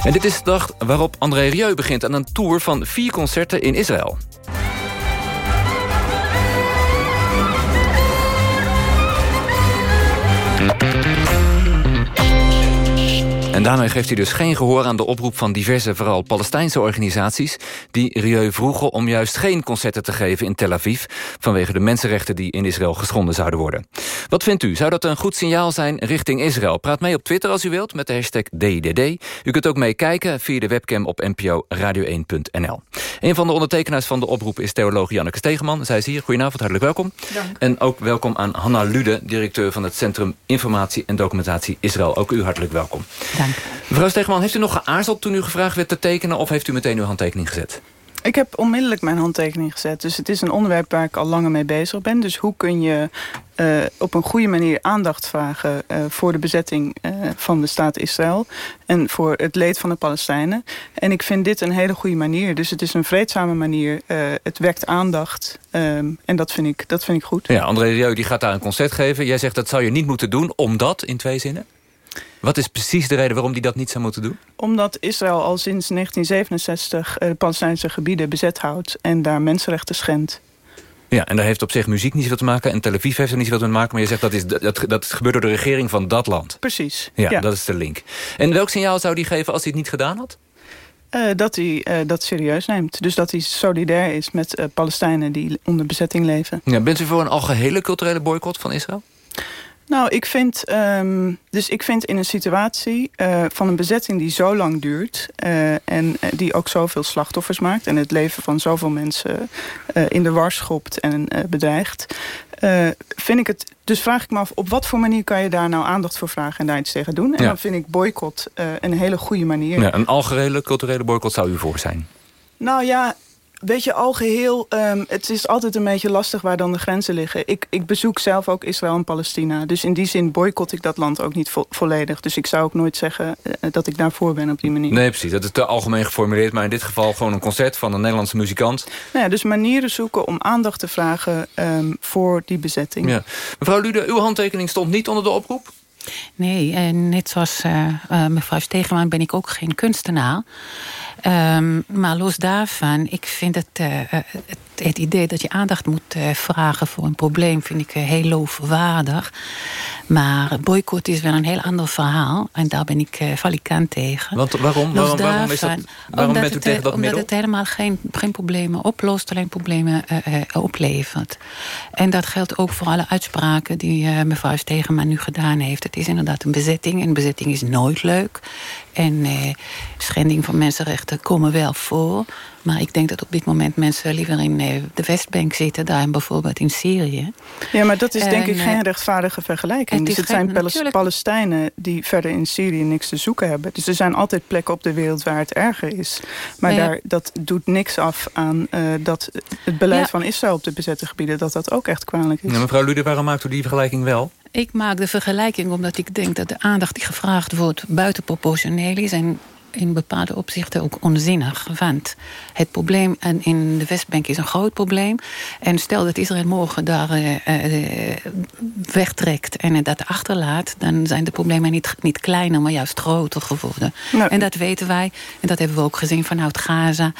En dit is de dag waarop André Rieu begint aan een tour van vier concerten in Israël. En daarmee geeft hij dus geen gehoor aan de oproep van diverse, vooral Palestijnse organisaties... die Rieu vroegen om juist geen concerten te geven in Tel Aviv... vanwege de mensenrechten die in Israël geschonden zouden worden. Wat vindt u? Zou dat een goed signaal zijn richting Israël? Praat mee op Twitter als u wilt met de hashtag DIDD. U kunt ook meekijken via de webcam op NPO Radio1.nl. Een van de ondertekenaars van de oproep is theoloog Janneke Stegeman. Zij is hier. Goedenavond, hartelijk welkom. Dank. En ook welkom aan Hanna Lude, directeur van het Centrum Informatie en Documentatie Israël. Ook u hartelijk welkom. Dank. Mevrouw Stegeman, heeft u nog geaarzeld toen u gevraagd werd te tekenen... of heeft u meteen uw handtekening gezet? Ik heb onmiddellijk mijn handtekening gezet. Dus het is een onderwerp waar ik al langer mee bezig ben. Dus hoe kun je uh, op een goede manier aandacht vragen... Uh, voor de bezetting uh, van de staat Israël... en voor het leed van de Palestijnen. En ik vind dit een hele goede manier. Dus het is een vreedzame manier. het wekt aandacht. Um, en dat vind, ik, dat vind ik goed. Ja, André Rieu die gaat daar een concert geven. Jij zegt dat zou je niet moeten doen, omdat, in twee zinnen? Wat is precies de reden waarom die dat niet zou moeten doen? Omdat Israël al sinds 1967 de Palestijnse gebieden bezet houdt... en daar mensenrechten schendt. Ja, en daar heeft op zich muziek niet zoveel te maken... en Tel Aviv heeft er niet zoveel te maken... maar je zegt dat, is, dat, dat gebeurt door de regering van dat land. Precies. Ja, ja, dat is de link. En welk signaal zou die geven als hij het niet gedaan had? Uh, dat hij uh, dat serieus neemt. Dus dat hij solidair is met uh, Palestijnen die onder bezetting leven. Ja, bent u voor een algehele culturele boycott van Israël? Nou, ik vind, um, dus ik vind in een situatie uh, van een bezetting die zo lang duurt... Uh, en die ook zoveel slachtoffers maakt... en het leven van zoveel mensen uh, in de war schopt en bedreigt... vind ik het, dus vraag ik me af, op wat voor manier kan je daar nou aandacht voor vragen... en daar iets tegen doen? En ja. dan vind ik boycott een hele goede manier. Ja, een algehele culturele boycott zou u voor zijn? Nou ja, Weet je, algeheel, um, het is altijd een beetje lastig waar dan de grenzen liggen. Ik, ik bezoek zelf ook Israël en Palestina. Dus in die zin boycott ik dat land ook niet vo volledig. Dus ik zou ook nooit zeggen uh, dat ik daarvoor ben op die manier. Nee, precies. Dat is te algemeen geformuleerd. Maar in dit geval gewoon een concert van een Nederlandse muzikant. Nou ja, dus manieren zoeken om aandacht te vragen um, voor die bezetting. Ja. Mevrouw Lude, uw handtekening stond niet onder de oproep? Nee, en net zoals uh, uh, mevrouw Stegeman ben ik ook geen kunstenaar. Um, maar los daarvan, ik vind het, uh, het, het, idee dat je aandacht moet uh, vragen voor een probleem... vind ik uh, heel loofwaardig. Maar boycott is wel een heel ander verhaal. En daar ben ik valikant tegen. Want waarom? Waarom, daarvan, waarom, is dat, waarom bent u het, tegen dat omdat middel? het helemaal geen, geen problemen oplost, alleen problemen oplevert. En dat geldt ook voor alle uitspraken die mevrouw Stegeman nu gedaan heeft. Het is inderdaad een bezetting. En bezetting is nooit leuk. En schending van mensenrechten komen wel voor. Maar ik denk dat op dit moment mensen liever in eh, de Westbank zitten... dan bijvoorbeeld in Syrië. Ja, maar dat is denk ik En, geen eh, rechtvaardige vergelijking. het Dus het zijn geen- Palas- natuurlijk- Palestijnen die verder in Syrië niks te zoeken hebben. Dus er zijn altijd plekken op de wereld waar het erger is. Maar daar, dat doet niks af aan eh, dat het beleid Ja. van Israël op de bezette gebieden... dat dat ook echt kwalijk is. Ja, mevrouw Lude, waarom maakt u die vergelijking wel? Ik maak de vergelijking omdat ik denk dat de aandacht die gevraagd wordt buitenproportioneel is en in bepaalde opzichten ook onzinnig. Want het probleem en in de Westbank is een groot probleem. En stel dat Israël morgen daar eh, eh, wegtrekt en dat achterlaat... dan zijn de problemen niet, niet kleiner, maar juist groter geworden. Nou, en dat weten wij. En dat hebben we ook gezien vanuit Gaza.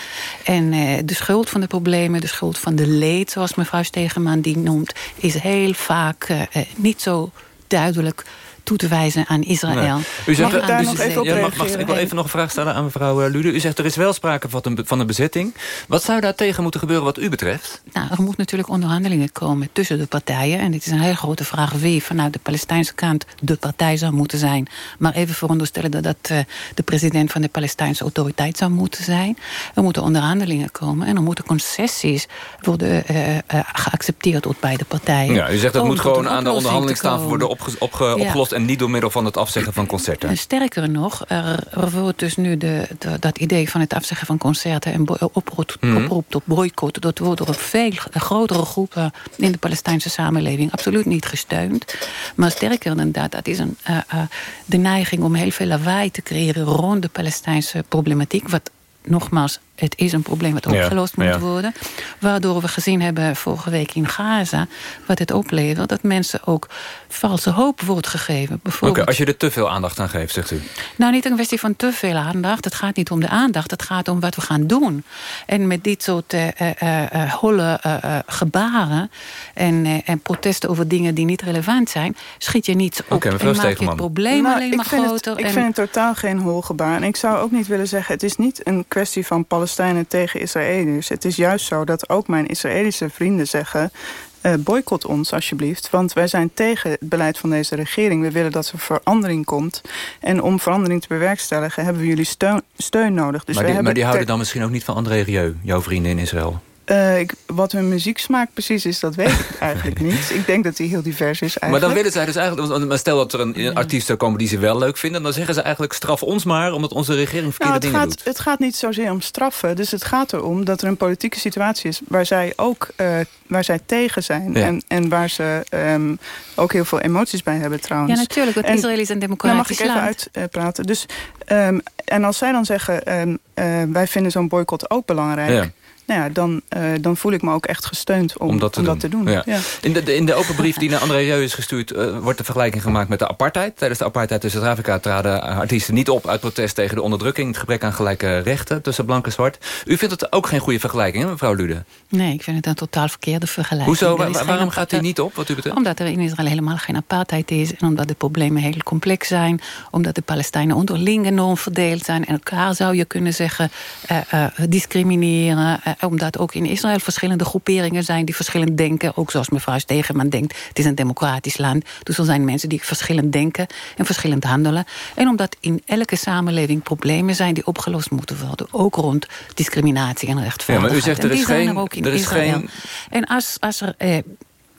En eh, de schuld van de problemen, de schuld van de leed... zoals mevrouw Stegeman die noemt... is heel vaak niet zo duidelijk toe te wijzen aan Israël. Nee. U zegt, Maar eh, aan dus- ja, mag, mag ik wil even nog een vraag stellen aan mevrouw eh, Lude. U zegt er is wel sprake van een, van een bezetting. Wat zou daar tegen moeten gebeuren wat u betreft? Nou, er moet natuurlijk onderhandelingen komen tussen de partijen. En het is een hele grote vraag wie vanuit de Palestijnse kant de partij zou moeten zijn. Maar even veronderstellen dat dat eh, de president van de Palestijnse autoriteit zou moeten zijn. Er moeten onderhandelingen komen en er moeten concessies worden eh, geaccepteerd door beide partijen. Ja, u zegt dat moet gewoon aan de onderhandelingstafel worden opge- opge- Ja. opgelost... en niet door middel van het afzeggen van concerten. En sterker nog, er, wordt dus nu de, de- dat idee van het afzeggen van concerten... en bo- oproep, Mhm. oproep tot boycott... dat wordt door veel grotere groepen in de Palestijnse samenleving... absoluut niet gesteund. Maar sterker dan dat, dat is een, eh, eh, de neiging om heel veel lawaai te creëren... rond de Palestijnse problematiek... wat nogmaals, het is een probleem wat Ja, opgelost moet ja. worden. Waardoor we gezien hebben vorige week in Gaza... wat het oplevert, dat mensen ook valse hoop wordt gegeven. Oké, als je er te veel aandacht aan geeft, zegt u. nou, niet een kwestie van te veel aandacht. Het gaat niet om de aandacht. Het gaat om wat we gaan doen. En met dit soort eh, eh, eh, holle gebaren... En, eh, en protesten over dingen die niet relevant zijn... schiet je niets op. En maak je het probleem Nou, alleen maar groter. Het, ik en, vind het totaal geen holgebaar. En ik zou ook niet willen zeggen... het is niet een kwestie van Palestijnen tegen Israëliërs. Het is juist zo dat ook mijn Israëlische vrienden zeggen... eh, boycott ons alsjeblieft. Want wij zijn tegen het beleid van deze regering. We willen dat er verandering komt. En om verandering te bewerkstelligen... hebben we jullie steun, steun nodig. Dus maar, die, maar die houden dan misschien ook niet van André Rieu, jouw vrienden in Israël. Eh, ik, wat hun muzieksmaak precies is, dat weet ik eigenlijk niet. Ik denk dat die heel divers is eigenlijk. Maar dan willen zij dus eigenlijk... want- maar Stel dat er een, een artiest zou komen die ze wel leuk vinden... dan zeggen ze eigenlijk straf ons maar... omdat onze regering verkeerde Nou, het, dingen gaat, doet. het gaat niet zozeer om straffen. Dus het gaat erom dat er een politieke situatie is... waar zij ook eh, waar zij tegen zijn. Ja. En, en waar ze ehm, ook heel veel emoties bij hebben trouwens. Ja, natuurlijk, want Israël is een Nou, mag democratisch ik even land. uitpraten? dus, ehm, en als zij dan zeggen... ehm, eh, wij vinden zo'n boycott ook belangrijk... Ja. Nou ja, dan, eh, dan voel ik me ook echt gesteund om, om dat te doen. Ja. Ja. In, de, de- in de open brief die naar André Rieu is gestuurd... eh, wordt de vergelijking gemaakt met de apartheid. Tijdens de apartheid in Zuid-Afrika traden artiesten niet op... uit protest tegen de onderdrukking... het gebrek aan gelijke rechten tussen blank en zwart. U vindt het ook geen goede vergelijking, hè, mevrouw Lude? Nee, ik vind het een totaal verkeerde vergelijking. Hoezo? Waarom gaat die niet op, wat u betreft? Omdat er in Israël helemaal geen apartheid is. En omdat de problemen heel complex zijn. Omdat de Palestijnen onderling enorm verdeeld zijn. En elkaar zou je kunnen zeggen eh, eh, discrimineren. Eh, omdat ook in Israël verschillende groeperingen zijn die verschillend denken. Ook zoals mevrouw Stegeman denkt. Het is een democratisch land. Dus er zijn mensen die verschillend denken en verschillend handelen. En omdat in elke samenleving problemen zijn die opgelost moeten worden. Ook rond discriminatie en rechtvaardigheid. Ja, maar u zegt, er die is geen- er ook in er is Israël. geen- En als, als er eh,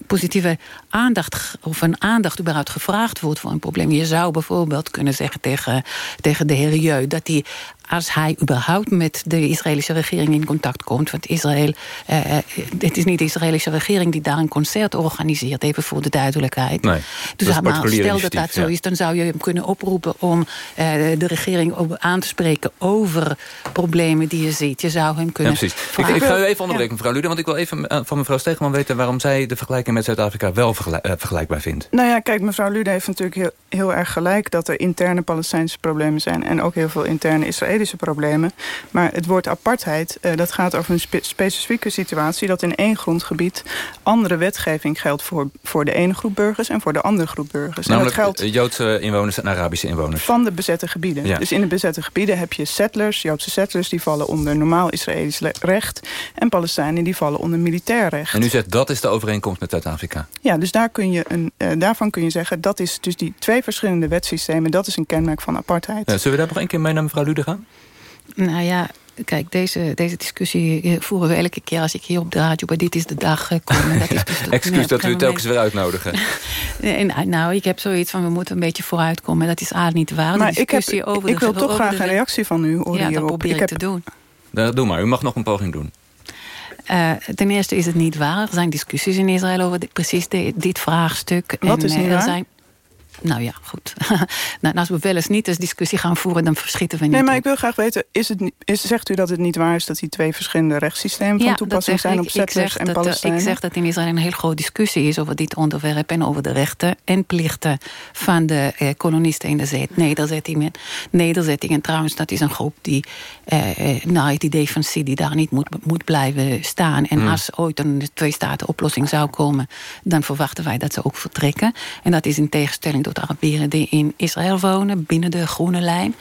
positieve aandacht of een aandacht überhaupt gevraagd wordt voor een probleem. Je zou bijvoorbeeld kunnen zeggen tegen, tegen de heer Jeu dat hij als hij überhaupt met de Israëlische regering in contact komt. Want Israël, eh, eh, het is niet de Israëlische regering die daar een concert organiseert, even voor de duidelijkheid. Nee, Dus dat maar stel dat dat zo ja. is, dan zou je hem kunnen oproepen om eh, de regering aan te spreken over problemen die je ziet. Je zou hem Ja, kunnen. precies. Ik, vragen- ik ga u even onderbreken, mevrouw Lude... want ik wil even eh, van mevrouw Stegeman weten... waarom zij de vergelijking met Zuid-Afrika wel vergelijk- eh, vergelijkbaar vindt. Nou ja, kijk, mevrouw Lude heeft natuurlijk heel, heel erg gelijk... dat er interne Palestijnse problemen zijn... en ook heel veel interne Israëlische problemen. Maar het woord apartheid, eh, dat gaat over een spe- specifieke situatie... dat in één grondgebied andere wetgeving geldt... voor, voor de ene groep burgers en voor de andere groep burgers. en Namelijk dat geldt Joodse inwoners en Arabische inwoners. van de bezette gebieden. Ja. Dus in de bezette gebieden heb je settlers, Joodse settlers... die vallen onder normaal Israëlisch recht... en Palestijnen die vallen onder militair recht. En u zegt dat is de overeenkomst met Zuid-Afrika. Ja, dus daar kun je een, eh, daarvan kun je zeggen... dat is dus die twee verschillende wetsystemen... dat is een kenmerk van apartheid. Ja, zullen we daar nog één keer mee naar mevrouw Lude gaan? Nou ja, Kijk, deze, deze discussie voeren we elke keer als ik hier op de radio bij Dit is de Dag kom. En dat is dus Excuus dat we u telkens weer uitnodigen. Nee, nou, nou, ik heb zoiets van, we moeten een beetje vooruitkomen. Dat is A niet waar. Maar De ik, heb, discussie over ik de- wil toch over graag de- een reactie van u horen Ja, dat hierop. probeer ik heb, te doen. Nou, doe maar, u mag nog een poging doen. Eh, ten eerste is het niet waar. Er zijn discussies in Israël over dit- precies de- dit vraagstuk. Wat is eh, er? Zijn, nou ja, goed. nou, als we wel eens niet eens discussie gaan voeren... dan verschieten we niet. Nee, maar op. ik wil graag weten, is het, is, zegt u dat het niet waar is... dat die twee verschillende rechtssystemen van Ja, toepassing zijn op Ik settlers zeg en dat, eh, Palestijnen? Ik zeg dat in Israël een heel grote discussie is over dit onderwerp... en over de rechten en plichten van de eh, kolonisten in de zet, nederzettingen. Nederzettingen trouwens, dat is een groep die eh, naar het idee van Sidi daar niet moet, moet blijven staan. En Hmm. als ooit een twee-staten-oplossing zou komen... dan verwachten wij dat ze ook vertrekken. En dat is in tegenstelling tot Arabieren die in Israël wonen... binnen de groene lijn.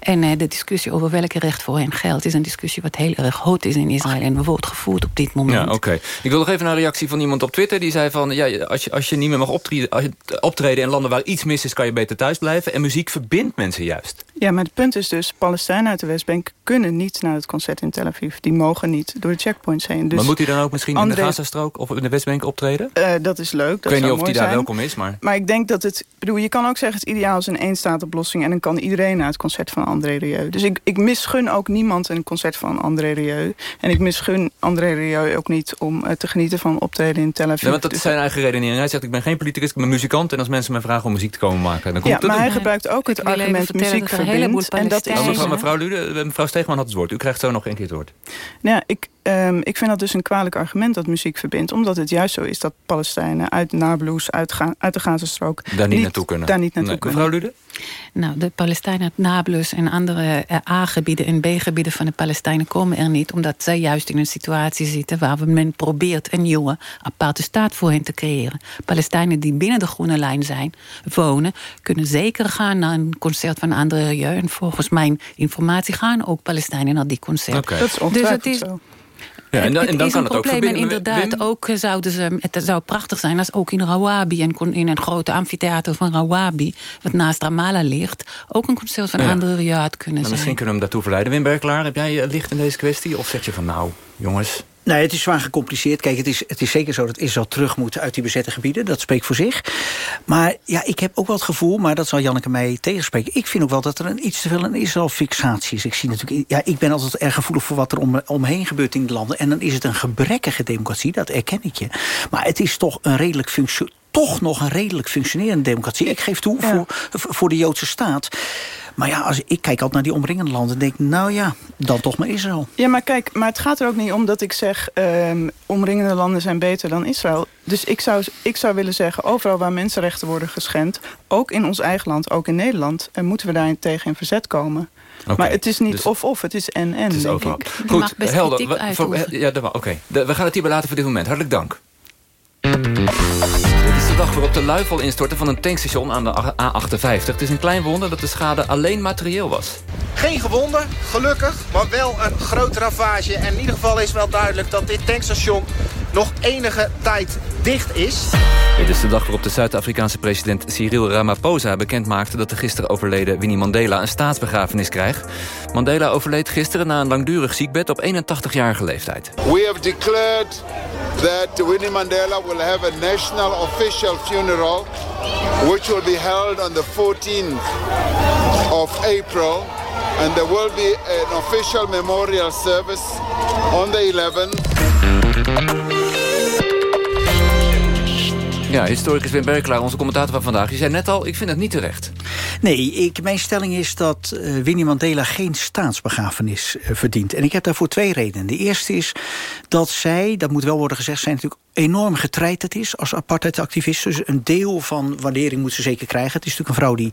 En eh, de discussie over welke recht voor hen geldt... is een discussie wat heel erg groot is in Israël... en wordt gevoerd op dit moment. Ja, oké. Ik wil nog even naar een reactie van iemand op Twitter. Die zei van, ja, als je, als je niet meer mag optreden, als je- optreden in landen waar iets mis is... kan je beter thuis blijven. En muziek verbindt mensen juist. Ja, maar het punt is dus... Palestijnen uit de Westbank kunnen niet naar het concert in Tel Aviv. Die mogen niet door de checkpoints heen. Dus maar moet hij dan ook misschien in de Gazastrook of in de Westbank optreden? Eh, dat is leuk. Dat ik weet niet of die daar welkom is, maar... Maar ik denk dat het... bedoel, je kan ook zeggen het ideaal is een eenstaatoplossing... en dan kan iedereen naar het concert van André Rieu. Dus ik, ik misgun ook niemand een concert van André Rieu. En ik misgun André Rieu ook niet om eh, te genieten van optreden in Tel Aviv. Nee, want dat Dus- is zijn eigen redenering. Hij zegt, ik ben geen politicus, ik ben muzikant. En als mensen mij vragen om muziek te komen maken... dan komt ja, het maar hij gebruikt ook het argument muziek dat er een heleboel verbindt. En dat is Oh, mevrouw, mevrouw, Lude, mevrouw Steegman had het woord. U krijgt zo nog één keer het woord. Nou ja, ik, ehm, ik vind dat dus een kwalijk argument dat muziek verbindt. Omdat het juist zo is dat Palestijnen uit Nablus, uit, Ga- uit de Gazastrook... Daar niet, naartoe kunnen. Daar niet naartoe Nee. kunnen. Mevrouw Lude? Nou, de Palestijnen uit Nablus en andere eh, A-gebieden en B-gebieden van de Palestijnen komen er niet, omdat zij juist in een situatie zitten waar men probeert een nieuwe aparte staat voor hen te creëren. Palestijnen die binnen de groene lijn zijn, wonen, kunnen zeker gaan naar een concert van André Rieu. En volgens mijn informatie gaan ook Palestijnen naar die concert. Oké. Dat is dus het is, zo. Ja, en dan, het en dan is kan een het ook probleem. En verbinden. inderdaad, Wim? ook eh, zouden ze, het zou prachtig zijn als ook in Rawabi, en in een grote amfitheater van Rawabi, wat naast Ramallah ligt, ook een concert van Ja. Rieu had kunnen Maar zijn. misschien kunnen we hem daartoe verleiden. Wim Berklaar, heb jij eh, licht in deze kwestie? Of zeg je van, nou, jongens... Nee, het is zwaar gecompliceerd. Kijk, het is, het is zeker zo dat Israël terug moet uit die bezette gebieden. Dat spreekt voor zich. Maar ja, ik heb ook wel het gevoel, maar dat zal Janneke mij tegenspreken. Ik vind ook wel dat er een, iets te veel een Israël-fixatie is. Ik, zie natuurlijk, ja, ik ben altijd erg gevoelig voor wat er om, omheen gebeurt in de landen. En dan is het een gebrekkige democratie, dat erken ik je. Maar het is toch een redelijk functie toch nog een redelijk functionerende democratie. Ik geef toe voor, voor de Joodse staat. Maar ja, als ik kijk altijd naar die omringende landen... en denk nou ja, dan toch maar Israël. Ja, maar kijk, maar het gaat er ook niet om dat ik zeg... ehm, omringende landen zijn beter dan Israël. Dus ik zou, ik zou willen zeggen, overal waar mensenrechten worden geschend... ook in ons eigen land, ook in Nederland... eh, moeten we daar tegen in verzet komen. Oké, maar het is niet dus- of-of, het is en-en, Het is denk overal. ik. Goed, helder. We- voor- Ja, oké. We gaan het hierbij laten voor dit moment. Hartelijk dank. De dag waarop de luifel instortte van een tankstation aan de A58. Het is een klein wonder dat de schade alleen materieel was. Geen gewonden, gelukkig, maar wel een grote ravage. En in ieder geval is wel duidelijk dat dit tankstation nog enige tijd dicht is. Dit is de dag waarop de Zuid-Afrikaanse president Cyril Ramaphosa bekendmaakte dat de gisteren overleden Winnie Mandela een staatsbegrafenis krijgt. Mandela overleed gisteren na een langdurig ziekbed op 81-jarige leeftijd. We have declared that Winnie Mandela will have a national official funeral, which will be held on the 14th of April. And there will be an official memorial service on the 11th. Ja, historicus Wim Berklaar, onze commentator van vandaag. Je zei net al, ik vind het niet terecht. Nee, ik, mijn stelling is dat eh, Winnie Mandela geen staatsbegrafenis eh, verdient. En ik heb daarvoor twee redenen. De eerste is dat zij, dat moet wel worden gezegd... zij natuurlijk enorm getreiterd is als apartheidactivist. Dus een deel van waardering moet ze zeker krijgen. Het is natuurlijk een vrouw die...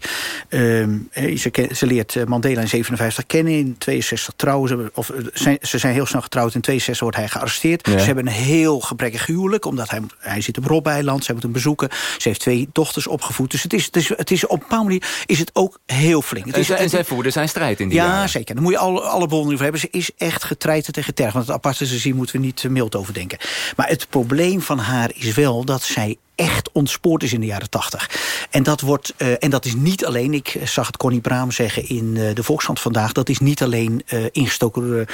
ehm, eh, ze, ze leert eh, Mandela in 57 kennen, in 62 trouwen. Ze, of, eh, zijn, ze zijn heel snel getrouwd. In 62 wordt hij gearresteerd. Ja. Ze hebben een heel gebrekkig huwelijk. Omdat hij, hij zit op Robbe-eiland. Zij moet hem bezoeken. Ze heeft twee dochters opgevoed. Dus het is, het is, het is op een bepaalde manier is het ook heel flink. Het En is, zij, en zij zijn strijd in die ja, jaren. zeker. Daar moet je alle, alle bronnen over hebben. Ze is echt getreiterd en getergd. Want het regime moeten we niet mild over denken. Maar het probleem probleem van haar is wel dat zij echt ontspoord is in de jaren tachtig. En dat wordt uh, en dat is niet alleen, ik zag het Connie Braam zeggen in uh, de Volkskrant vandaag, dat is niet alleen uh, ingestoken door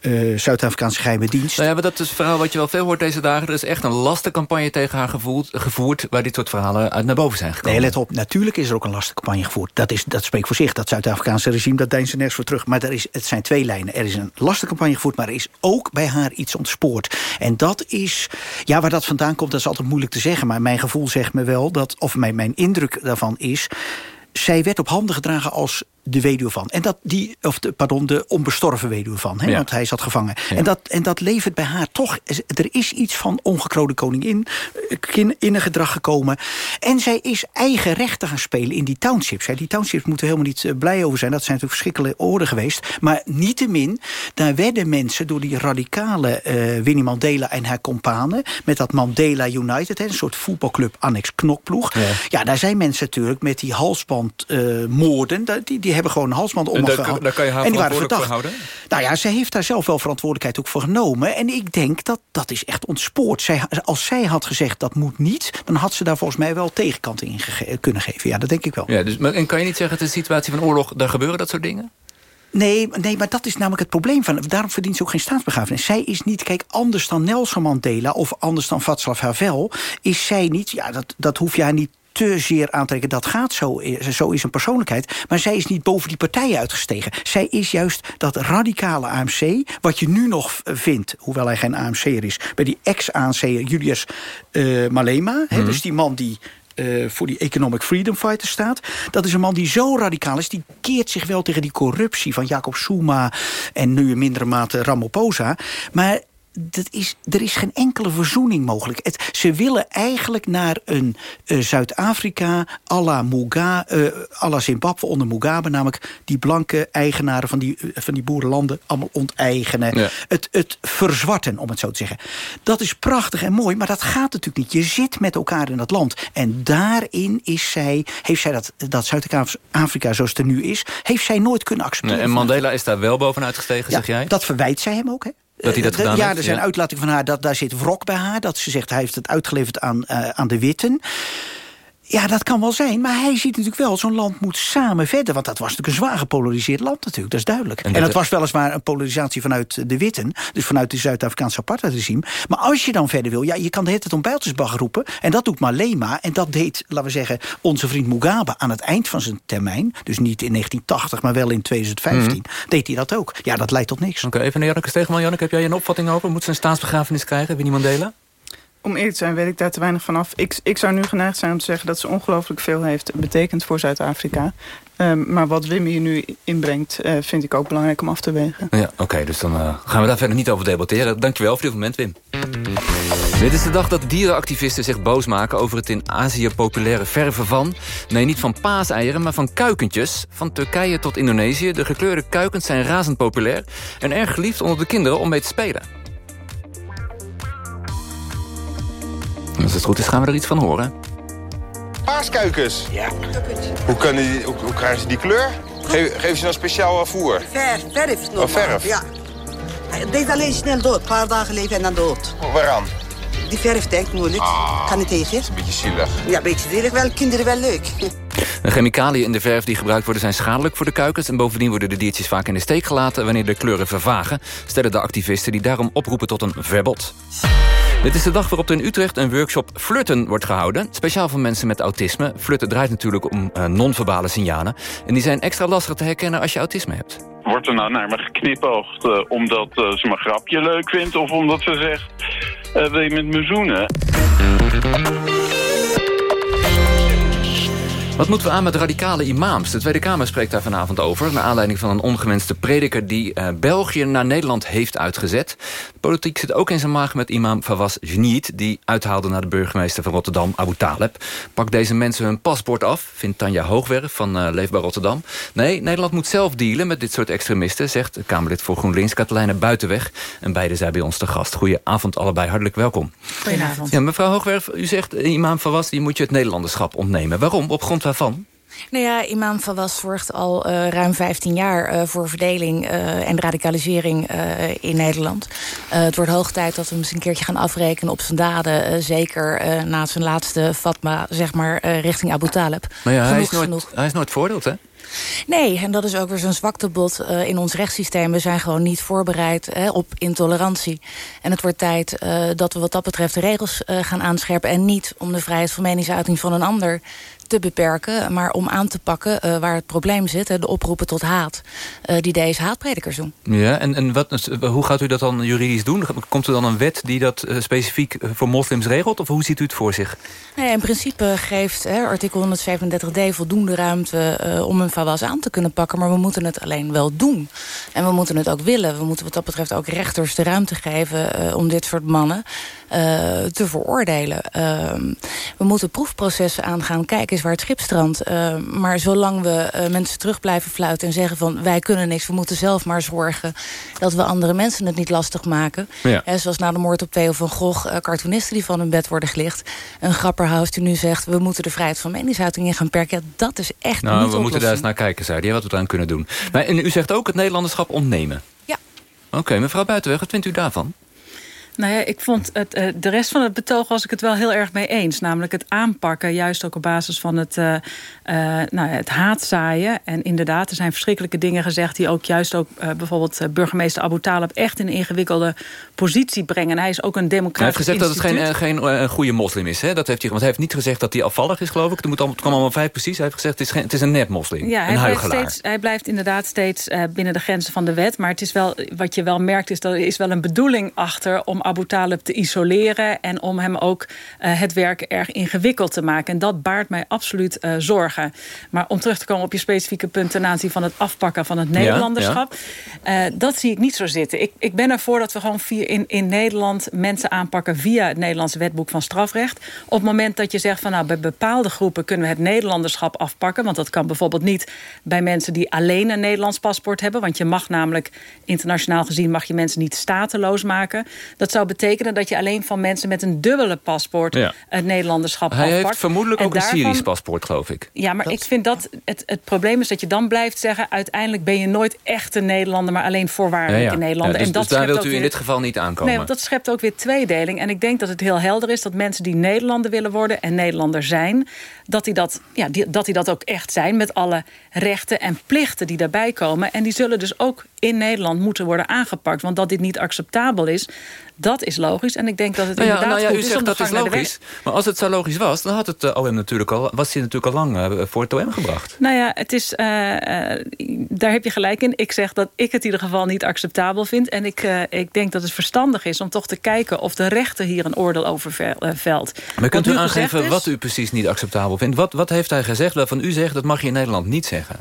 de Zuid-Afrikaanse geheime dienst. Nou ja, maar dat is het verhaal wat je wel veel hoort deze dagen. Er is echt een lastencampagne tegen haar gevoerd, gevoerd waar dit soort verhalen uit naar boven zijn gekomen. Nee, let op, natuurlijk is er ook een lastencampagne gevoerd. Dat, is, dat spreekt voor zich, dat Zuid-Afrikaanse regime, dat deinst er nergens voor terug. Maar er is, het zijn twee lijnen. Er is een lastencampagne gevoerd, maar er is ook bij haar iets ontspoord. En dat is, ja, waar dat vandaan komt, dat is altijd moeilijk te zeggen. Maar mijn gevoel zegt me wel dat, of mijn, mijn indruk daarvan is... zij werd op handen gedragen als de weduwe van. En dat die, of de, pardon, de onbestorven weduwe van. Hè, ja. Want hij zat gevangen. Ja. En, dat, en dat levert bij haar toch... Er is iets van ongekroonde koningin in, in een gedrag gekomen. En zij is eigen rechten gaan spelen in die townships. Hè. Die townships moeten helemaal niet uh, blij over zijn. Dat zijn natuurlijk verschrikkelijke orde geweest. Maar niettemin, daar werden mensen door die radicale uh, Winnie Mandela en haar companen... met dat Mandela United, hè, een soort voetbalclub annex knokploeg. Ja. ja, daar zijn mensen natuurlijk met die halsbandmoorden... Uh, die, die hebben gewoon een halsband om gehad. Daar kan je haar en die waren verdacht. voor houden? Nou ja, ze heeft daar zelf wel verantwoordelijkheid ook voor genomen. En ik denk dat dat is echt ontspoord. Zij, als zij had gezegd dat moet niet... dan had ze daar volgens mij wel tegenkant in kunnen geven. Ja, dat denk ik wel. Ja, dus, maar, en kan je niet zeggen, het is een situatie van oorlog... daar gebeuren dat soort dingen? Nee, nee, maar dat is namelijk het probleem van. Daarom verdient ze ook geen staatsbegrafenis. Zij is niet, kijk, anders dan Nelson Mandela of anders dan Václav Havel, is zij niet. Ja, dat, dat hoef je haar niet te zeer aantrekken. Dat gaat zo, zo is een persoonlijkheid. Maar zij is niet boven die partijen uitgestegen. Zij is juist dat radicale AMC, wat je nu nog vindt... hoewel hij geen AMC'er is, bij die ex-AMC'er Julius uh, Malema. Mm -hmm. dus die man die uh, voor die Economic Freedom Fighter staat. Dat is een man die zo radicaal is. Die keert zich wel tegen die corruptie van Jacob Zuma... en nu in mindere mate Ramaphosa. Maar dat is, er is geen enkele verzoening mogelijk. Het, ze willen eigenlijk naar een uh, Zuid-Afrika à la, Muga, uh, à la Zimbabwe onder Mugabe... namelijk die blanke eigenaren van die, uh, van die boerenlanden allemaal onteigenen. Ja. Het, het verzwarten, om het zo te zeggen. Dat is prachtig en mooi, maar dat gaat natuurlijk niet. Je zit met elkaar in dat land. En daarin is zij, heeft zij dat, dat Zuid-Afrika zoals het er nu is... heeft zij nooit kunnen accepteren. Nee, en Mandela is daar wel bovenuit gestegen, ja, zeg jij? Dat verwijt zij hem ook, hè? Dat hij dat uh, gedaan ja, heeft? er zijn ja. uitlatingen van haar, dat, daar zit wrok bij haar. Dat ze zegt, hij heeft het uitgeleverd aan, uh, aan de Witten. Ja, dat kan wel zijn. Maar hij ziet natuurlijk wel, zo'n land moet samen verder. Want dat was natuurlijk een zwaar gepolariseerd land natuurlijk. Dat is duidelijk. En, en dat was weliswaar een polarisatie vanuit de Witten. Dus vanuit de Zuid-Afrikaanse apartheidregime. Maar als je dan verder wil, ja, je kan de hele tijd om roepen. En dat doet Malema. En dat deed, laten we zeggen, onze vriend Mugabe aan het eind van zijn termijn. Dus niet in 1980, maar wel in 2015. Mm. Deed hij dat ook. Ja, dat leidt tot niks. Oké, okay, even naar Janneke Stegeman. Janneke, heb jij een opvatting over? Moet ze een staatsbegrafenis krijgen, Winnie Mandela? Om eerlijk te zijn weet ik daar te weinig van af. Ik, ik zou nu geneigd zijn om te zeggen dat ze ongelooflijk veel heeft betekend voor Zuid-Afrika. Um, maar wat Wim hier nu inbrengt, uh, vind ik ook belangrijk om af te wegen. Ja, oké, dus dan uh, gaan we daar verder niet over debatteren. Dankjewel voor dit moment, Wim. Dit is de dag dat dierenactivisten zich boos maken over het in Azië populaire verven van... nee, niet van paaseieren, maar van kuikentjes. Van Turkije tot Indonesië. De gekleurde kuikens zijn razend populair... en erg geliefd onder de kinderen om mee te spelen. Als het goed is, gaan we er iets van horen. Paaskuikens? Ja. Hoe, kunnen die, hoe, hoe krijgen ze die kleur? Geef, geven ze dan speciaal voer? Verf, verf normaal. Oh, verf? Ja. Deze alleen snel dood. Een paar dagen leven en dan dood. Oh, waaraan? Die verf denkt moeilijk. Ah, kan niet tegen. Dat is een beetje zielig. Ja, een beetje zielig. Wel, kinderen wel leuk. De chemicaliën in de verf die gebruikt worden zijn schadelijk voor de kuikens... en bovendien worden de diertjes vaak in de steek gelaten... wanneer de kleuren vervagen, stellen de activisten die daarom oproepen tot een verbod. Dit is de dag waarop er in Utrecht een workshop flirten wordt gehouden. Speciaal voor mensen met autisme. Flirten draait natuurlijk om uh, non-verbale signalen. En die zijn extra lastig te herkennen als je autisme hebt. Wordt er nou naar me geknipoogd uh, omdat uh, ze mijn grapje leuk vindt... of omdat ze zegt, wil je met me zoenen? Wat moeten we aan met radicale imams? De Tweede Kamer spreekt daar vanavond over... naar aanleiding van een ongewenste prediker... die uh, België naar Nederland heeft uitgezet. Politiek zit ook in zijn maag met imam Fawaz Geniet... die uithaalde naar de burgemeester van Rotterdam, Abu Taleb. Pak deze mensen hun paspoort af, vindt Tanja Hoogwerf van uh, Leefbaar Rotterdam. Nee, Nederland moet zelf dealen met dit soort extremisten... zegt Kamerlid voor GroenLinks, Katelijne Buitenweg. En beide zijn bij ons te gast. Goedenavond allebei, hartelijk welkom. Goedenavond. Ja, mevrouw Hoogwerf, u zegt imam Fawaz... die moet je het Nederlanderschap ontnemen. Waarom? Op grond waarvan? Nou ja, Imam Fawaz zorgt al uh, ruim 15 jaar uh, voor verdeling uh, en radicalisering in Nederland. het wordt hoog tijd dat we hem eens een keertje gaan afrekenen op zijn daden. zeker na zijn laatste Fatma, zeg maar, richting Abu Talib. Maar ja, hij is, nooit, hij is nooit veroordeeld, hè? Nee, en dat is ook weer zo'n zwaktebod uh, in ons rechtssysteem. We zijn gewoon niet voorbereid hè, op intolerantie. En het wordt tijd uh, dat we wat dat betreft de regels uh, gaan aanscherpen... en niet om de vrijheid van meningsuiting van een ander te beperken... maar om aan te pakken uh, waar het probleem zit. Hè, de oproepen tot haat uh, die deze haatpredikers doen. Ja, en, en wat, hoe gaat u dat dan juridisch doen? Komt er dan een wet die dat uh, specifiek voor moslims regelt? Of hoe ziet u het voor zich? Nee, in principe geeft hè, artikel 137d voldoende ruimte... om een fawaz aan te kunnen pakken. Maar we moeten het alleen wel doen. En we moeten het ook willen. We moeten wat dat betreft ook rechters de ruimte geven... om dit soort mannen te veroordelen. Ehm, we moeten proefprocessen aangaan. Kijk is waar het schip strandt. Uh, maar zolang we uh, mensen terug blijven fluiten en zeggen van... wij kunnen niks, we moeten zelf maar zorgen... dat we andere mensen het niet lastig maken. Ja. He, zoals na de moord op Theo van Gogh... Uh, cartoonisten die van hun bed worden gelicht. Een grapperhaus die nu zegt... we moeten de vrijheid van meningsuiting in gaan perken. Ja, dat is echt nou, niet We moeten daar eens naar kijken, zei hij, wat we eraan kunnen doen. Maar, en u zegt ook het Nederlanderschap ontnemen. Ja. Oké, okay, mevrouw Buitenweg, wat vindt u daarvan? Nou ja, ik vond het, uh, de rest van het betoog was ik het wel heel erg mee eens. Namelijk het aanpakken, juist ook op basis van het, uh, uh, nou, het haatzaaien. En inderdaad, er zijn verschrikkelijke dingen gezegd... die ook juist ook bijvoorbeeld burgemeester Abu Talib... echt in een ingewikkelde positie brengen. En hij is ook een democratisch Hij heeft gezegd instituut. dat het geen, geen goede moslim is. Hè? Dat heeft hij, want hij heeft niet gezegd dat hij afvallig is, geloof ik. Het, moet allemaal, het kwam allemaal vijf precies. Hij heeft gezegd het is, geen, het is een net moslim, ja, een hij blijft, steeds, hij blijft inderdaad steeds binnen de grenzen van de wet. Maar het is wel, wat je wel merkt, is dat er is wel een bedoeling achter... om Abu Talib te isoleren en om hem ook uh, het werk erg ingewikkeld te maken. En dat baart mij absoluut uh, zorgen. Maar om terug te komen op je specifieke punt ten aanzien van het afpakken van het Nederlanderschap. Ja, ja. Uh, dat zie ik niet zo zitten. Ik, ik ben ervoor dat we gewoon via in, in Nederland mensen aanpakken via het Nederlandse wetboek van strafrecht. Op het moment dat je zegt van nou bij bepaalde groepen kunnen we het Nederlanderschap afpakken. Want dat kan bijvoorbeeld niet bij mensen die alleen een Nederlands paspoort hebben. Want je mag namelijk internationaal gezien mag je mensen niet stateloos maken. Dat zou betekenen dat je alleen van mensen met een dubbele paspoort ja. het Nederlanderschap Hij afpakt. heeft vermoedelijk en ook daarvan, een Syrisch paspoort, geloof ik. Ja, maar dat... ik vind dat het, het probleem is dat je dan blijft zeggen... uiteindelijk ben je nooit echt een Nederlander... maar alleen voorwaardelijke ja, ja. Nederlander. dus, en dat dus daar wilt u weer... in dit geval niet aankomen? Nee, want dat schept ook weer tweedeling. En ik denk dat het heel helder is dat mensen die Nederlander willen worden... en Nederlander zijn, dat die dat, ja, die, dat, die dat ook echt zijn... met alle rechten en plichten die daarbij komen. En die zullen dus ook in Nederland moeten worden aangepakt. Want dat dit niet acceptabel is, dat is logisch. En ik denk dat het nou ja, inderdaad nou ja, goed u is zegt de dat is logisch. Maar als het zo logisch was, dan had het uh, OM natuurlijk al, was hij natuurlijk al lang uh, voor het OM gebracht. Nou ja, het is, uh, daar heb je gelijk in. Ik zeg dat ik het in ieder geval niet acceptabel vind. En ik, ik denk dat het verstandig is om toch te kijken... of de rechter hier een oordeel over velt. Maar kunt u aangeven is, wat u precies niet acceptabel vindt? Wat, wat heeft hij gezegd waarvan u zegt... dat mag je in Nederland niet zeggen?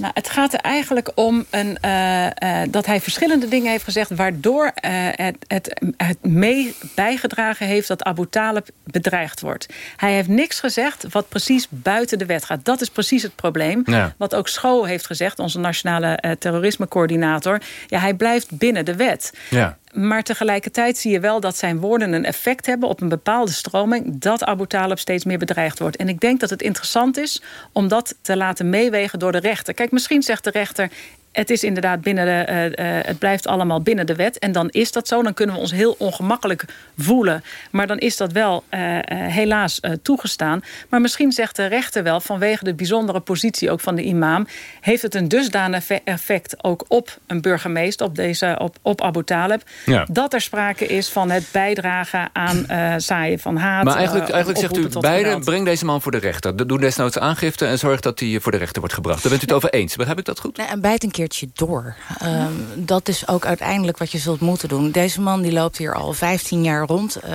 Nou, het gaat er eigenlijk om een, uh, uh, dat hij verschillende dingen heeft gezegd... waardoor uh, het, het, het mee bijgedragen heeft dat Abu Talib bedreigd wordt. Hij heeft niks gezegd wat precies buiten de wet gaat. Dat is precies het probleem. Ja. Wat ook Schoo heeft gezegd, onze nationale terrorismecoördinator. Ja, hij blijft binnen de wet. Ja. Maar tegelijkertijd zie je wel dat zijn woorden een effect hebben... op een bepaalde stroming dat Abu Talib steeds meer bedreigd wordt. En ik denk dat het interessant is om dat te laten meewegen door de rechter. Kijk, misschien zegt de rechter... Het is inderdaad binnen de, uh, uh, het blijft allemaal binnen de wet. En dan is dat zo. Dan kunnen we ons heel ongemakkelijk voelen. Maar dan is dat wel uh, helaas toegestaan. Maar misschien zegt de rechter wel... vanwege de bijzondere positie ook van de imam... heeft het een dusdanig effect ook op een burgemeester... op, deze, op, op Abu Talib... Ja. dat er sprake is van het bijdragen aan zaaien van haat. Maar eigenlijk, eigenlijk zegt u beide... geweld. breng deze man voor de rechter. Doe desnoods aangifte en zorg dat hij voor de rechter wordt gebracht. Daar bent u het over eens. Begrijp ik dat goed? Nee, en bijt een keertje door. Um, dat is ook uiteindelijk wat je zult moeten doen. Deze man die loopt hier al 15 jaar rond. Uh,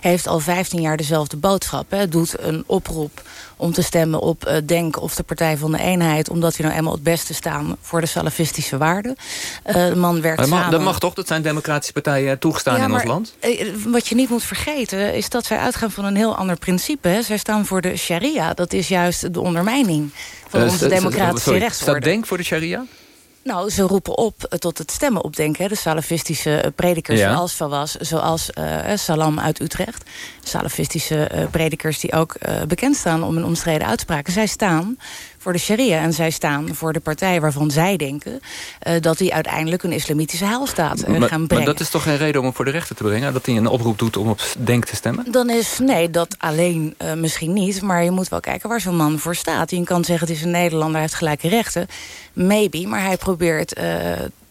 heeft al 15 jaar dezelfde boodschap. Hè. Doet een oproep om te stemmen op uh, Denk of de Partij van de Eenheid... omdat we nou eenmaal het beste staan voor de salafistische waarden. Uh, de man werkt dat mag, samen... dat mag toch? Dat zijn democratische partijen toegestaan ja, in maar, ons land? Wat je niet moet vergeten is dat zij uitgaan van een heel ander principe. Hè. Zij staan voor de sharia. Dat is juist de ondermijning van onze democratische rechtsorde. Staat Denk voor de sharia? Nou, ze roepen op eh, tot het stemmen opdenken. De salafistische eh, predikers Ja. zoals Fawaz, zoals eh, Salam uit Utrecht. Salafistische predikers die ook bekend staan om hun omstreden uitspraken. Zij staan voor de sharia en zij staan voor de partij waarvan zij denken... eh, dat die uiteindelijk een islamitische heilstaat maar, gaan maar brengen. dat is toch geen reden om hem voor de rechter te brengen? Dat hij een oproep doet om op Denk te stemmen? Dan is, nee, dat alleen eh, misschien niet. Maar je moet wel kijken waar zo'n man voor staat. Je kan zeggen, het is een Nederlander, hij heeft gelijke rechten. Maybe, maar hij probeert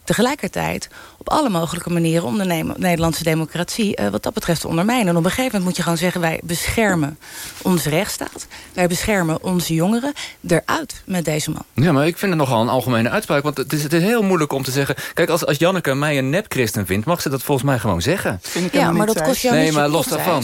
tegelijkertijd... op alle mogelijke manieren om de Ne- Nederlandse democratie... eh, wat dat betreft te ondermijnen. En op een gegeven moment moet je gewoon zeggen... wij beschermen onze rechtsstaat. Wij beschermen onze jongeren. Eruit met deze man. Ja, maar ik vind het nogal een algemene uitspraak. Want het is, het is heel moeilijk om te zeggen... Kijk, als, als Janneke mij een nepchristen vindt... mag ze dat volgens mij gewoon zeggen. Ja, maar dat kost jou Nee, niet maar je los kop, daarvan.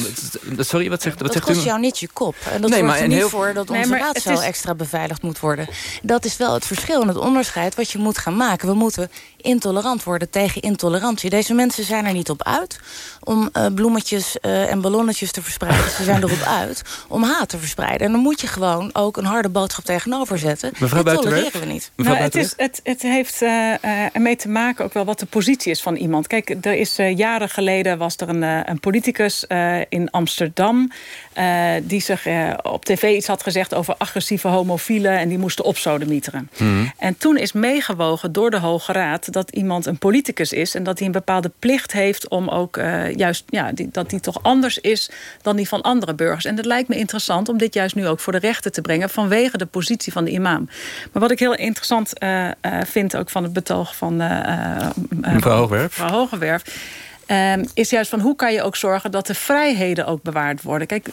Sorry, wat zegt, wat Dat zegt kost u? jou niet je kop. En dat Nee, zorgt maar er niet heel- voor dat Nee, onze raadzaal is- extra beveiligd moet worden. Dat is wel het verschil en het onderscheid wat je moet gaan maken. We moeten intolerant worden tegen intolerantie. Deze mensen zijn er niet op uit om eh, bloemetjes eh, en ballonnetjes te verspreiden. Ze zijn erop uit om haat te verspreiden. En dan moet je gewoon ook een harde boodschap tegenover zetten. Mevrouw Dat Buitenweg? tolereren we niet. Nou, het, is, het, het heeft eh, eh, ermee te maken ook wel wat de positie is van iemand. Kijk, er is eh, jaren geleden was er een, eh, een politicus eh, in Amsterdam... eh, die zich eh, op tv iets had gezegd over agressieve homofielen... en die moesten opsodemieteren. En toen is meegewogen door de Hoge Raad dat iemand een politicus is... en dat hij een bepaalde plicht heeft om ook eh, juist... Ja, die, dat die toch anders is dan die van andere burgers. En het lijkt me interessant om dit juist nu ook voor de rechter te brengen... vanwege de positie van de imam. Maar wat ik heel interessant vind ook van het betoog van... Mevrouw Hoogwerf. mevrouw Hogewerf... ehm, is juist van hoe kan je ook zorgen dat de vrijheden ook bewaard worden. Kijk,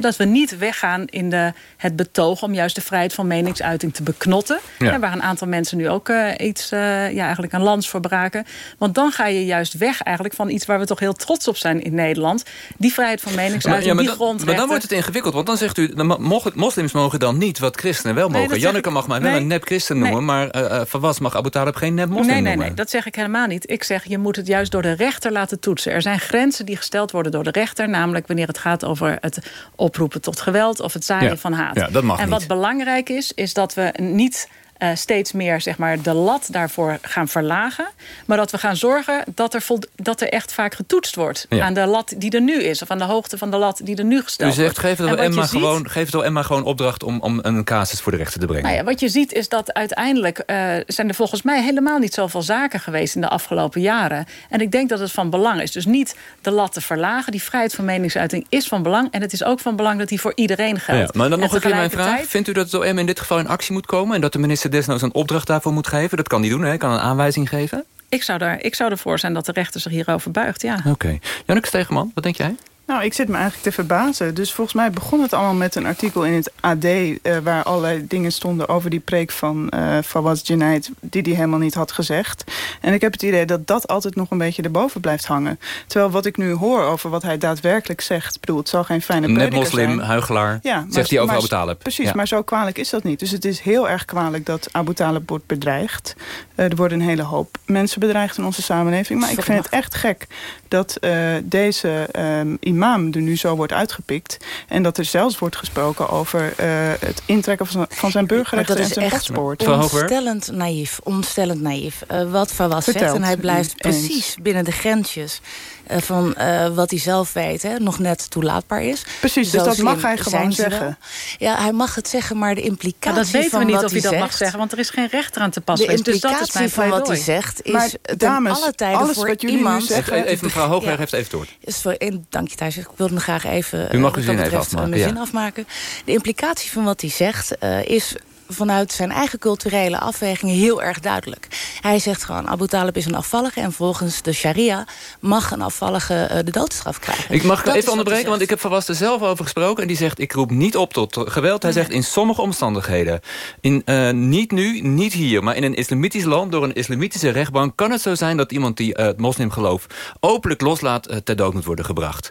dat we niet weggaan in de, het betoog om juist de vrijheid van meningsuiting te beknotten. Ja. Waar een aantal mensen nu ook eh, iets, eh, ja, eigenlijk een lans voor braken. Want dan ga je juist weg eigenlijk van iets waar we toch heel trots op zijn in Nederland. Die vrijheid van meningsuiting, ja, maar, die grondrechten. maar dan wordt het ingewikkeld. Want dan zegt u, dan moslims mogen dan niet wat christenen wel mogen. Janneke ik- mag mij wel een nep christen Nee. noemen... maar uh, Fawaz mag Abu Talib geen nep moslim Nee, nee, noemen. nee, dat zeg ik helemaal niet. Ik zeg, je moet het juist door de rechter laten toetsen. Er zijn grenzen die gesteld worden door de rechter. Namelijk wanneer het gaat over het oproepen tot geweld... of het zaaien Ja. van haat. Ja, dat mag en niet. wat belangrijk is, is dat we niet... eh, steeds meer zeg maar, de lat daarvoor gaan verlagen. Maar dat we gaan zorgen dat er, dat er echt vaak getoetst wordt... Ja. aan de lat die er nu is. Of aan de hoogte van de lat die er nu gesteld U zegt, wordt. geef het, En wel Emma ziet- gewoon, geef het Emma gewoon opdracht om, om een casus voor de rechter te brengen. nou ja, wat je ziet is dat uiteindelijk eh, zijn er volgens mij helemaal niet zoveel zaken geweest in de afgelopen jaren. En ik denk dat het van belang is. Dus niet de lat te verlagen. Die vrijheid van meningsuiting is van belang. En het is ook van belang dat die voor iedereen geldt. Ja, maar dan nog een keer mijn vraag. Vindt u dat het OM in dit geval in actie moet komen... en dat de minister desnoods een opdracht daarvoor moet geven? Dat kan hij doen, hè? Hij kan een aanwijzing geven. Ik zou, daar, ik zou ervoor zijn dat de rechter zich hierover buigt, ja. Oké. Janneke Stegeman, wat denk jij? Nou, ik zit me eigenlijk te verbazen. Dus volgens mij begon het allemaal met een artikel in het AD... eh, waar allerlei dingen stonden over die preek van eh Fawaz Junaid... die hij helemaal niet had gezegd. En ik heb het idee dat dat altijd nog een beetje erboven blijft hangen. Terwijl wat ik nu hoor over wat hij daadwerkelijk zegt... ik bedoel, het zal geen fijne Net prediker moslim, zijn. huigelaar, Ja, maar- zegt hij over maar- Abu Talib. Precies, Ja. maar zo kwalijk is dat niet. Dus het is heel erg kwalijk dat Abu Talib wordt bedreigd. Eh, er worden een hele hoop mensen bedreigd in onze samenleving. Maar ik vind het echt gek dat eh, deze ehm, imam er nu zo wordt uitgepikt. En dat er zelfs wordt gesproken over eh, het intrekken van zijn, van zijn Maar burgerrechten dat en is zijn echt paspoort. ontstellend naïef. Ontstellend naïef. Eh, wat zegt. Verteld. En hij blijft Eens. precies binnen de grensjes van eh, wat hij zelf weet. Hè, nog net toelaatbaar is. Precies, dus dat mag hij gewoon zeggen. Ja, hij mag het zeggen, maar de Ja, implicatie dat weten van we niet wat of hij dat zegt, mag zeggen, want er is geen rechter aan te pas De geweest. Dus dat is implicatie mijn van wat hij zegt is Maar dames, alle tijden alles voor wat jullie iemand... zeggen- Even, even mevrouw Hoogweg Ja. heeft even het woord. Is voor, en, dank je Thijs. Ik wilde nog graag even, U mag eh, uw zin even afmaken, mijn ja. zin afmaken. De implicatie van wat hij zegt eh, is vanuit zijn eigen culturele afwegingen heel erg duidelijk. Hij zegt gewoon, Abu Talib is een afvallige... en volgens de sharia mag een afvallige eh, de doodstraf krijgen. Ik mag Dat even onderbreken, want ik heb Van zelf over gesproken... en die zegt, ik roep niet op tot geweld. Hij zegt, in sommige omstandigheden... In, eh, niet nu, niet hier, maar in een islamitisch land... door een islamitische rechtbank kan het zo zijn... dat iemand die eh, het moslimgeloof openlijk loslaat... ter dood moet worden gebracht.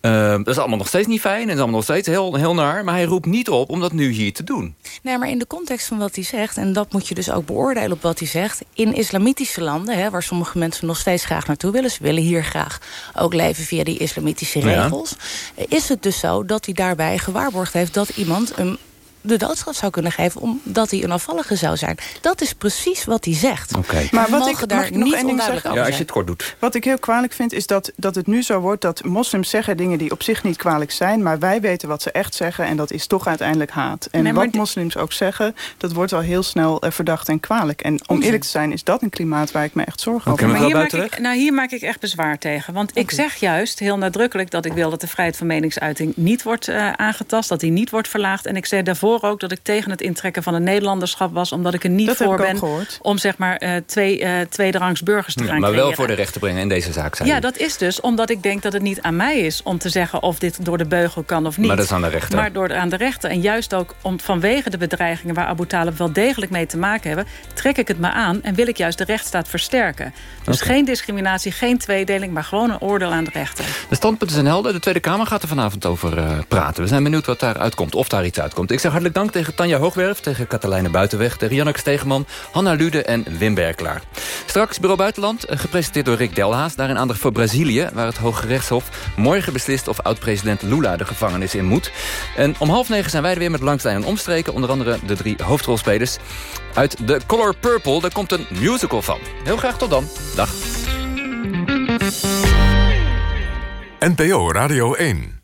Dat is allemaal nog steeds niet fijn en dat is allemaal nog steeds heel, heel naar... maar hij roept niet op om dat nu hier te doen. Nee, maar in de context van wat hij zegt... en dat moet je dus ook beoordelen op wat hij zegt... in islamitische landen, hè, waar sommige mensen nog steeds graag naartoe willen... ze willen hier graag ook leven via die islamitische regels... is het dus zo dat hij daarbij gewaarborgd heeft... dat iemand een de doodstraf zou kunnen geven... omdat hij een afvallige zou zijn. Dat is precies wat hij zegt. Oké. Maar wat ik mag daar ik nog niet zeggen? over Ja, als je het kort doet. Wat ik heel kwalijk vind is dat, dat het nu zo wordt dat moslims zeggen dingen die op zich niet kwalijk zijn, maar wij weten wat ze echt zeggen en dat is toch uiteindelijk haat. En Nee, maar wat moslims ook zeggen, dat wordt al heel snel eh, verdacht en kwalijk. En om eerlijk te zijn is dat een klimaat waar ik me echt zorgen over Maar maak. hier maak, ik, nou, hier maak ik echt bezwaar tegen. Want ik zeg juist heel nadrukkelijk dat ik wil dat de vrijheid van meningsuiting niet wordt eh, aangetast. Dat die niet wordt verlaagd. En ik zei daarvoor ook dat ik tegen het intrekken van een Nederlanderschap was. Omdat ik er niet Dat voor ben gehoord. om zeg maar eh, twee, eh tweederangs burgers te Ja, gaan maar wel voor de recht te brengen in deze zaak, zei Ja, u. dat is dus omdat ik denk dat het niet aan mij is om te zeggen of dit door de beugel kan of niet. Maar dat is aan de rechter. Maar door aan de rechter. En juist ook om, vanwege de bedreigingen waar Abu Talib wel degelijk mee te maken hebben, trek ik het me aan en wil ik juist de rechtsstaat versterken. Dus geen discriminatie, geen tweedeling, maar gewoon een oordeel aan de rechter. De standpunten zijn helder. De Tweede Kamer gaat er vanavond over eh, praten. We zijn benieuwd wat daaruit komt, of daar iets uitkomt. Ik zeg dank tegen Tanja Hoogwerf, tegen Katelijne Buitenweg... tegen Janneke Stegeman, Hanna Lude en Wim Berklaar. Straks Bureau Buitenland, eh, gepresenteerd door Rick Delhaas. Daarin aandacht voor Brazilië, waar het Hoge Rechtshof... morgen beslist of oud-president Lula de gevangenis in moet. En om half negen zijn wij er weer met Langslijn en Omstreken. Onder andere de drie hoofdrolspelers. Uit The Color Purple, daar komt een musical van. Heel graag tot dan. Dag. NPO Radio 1.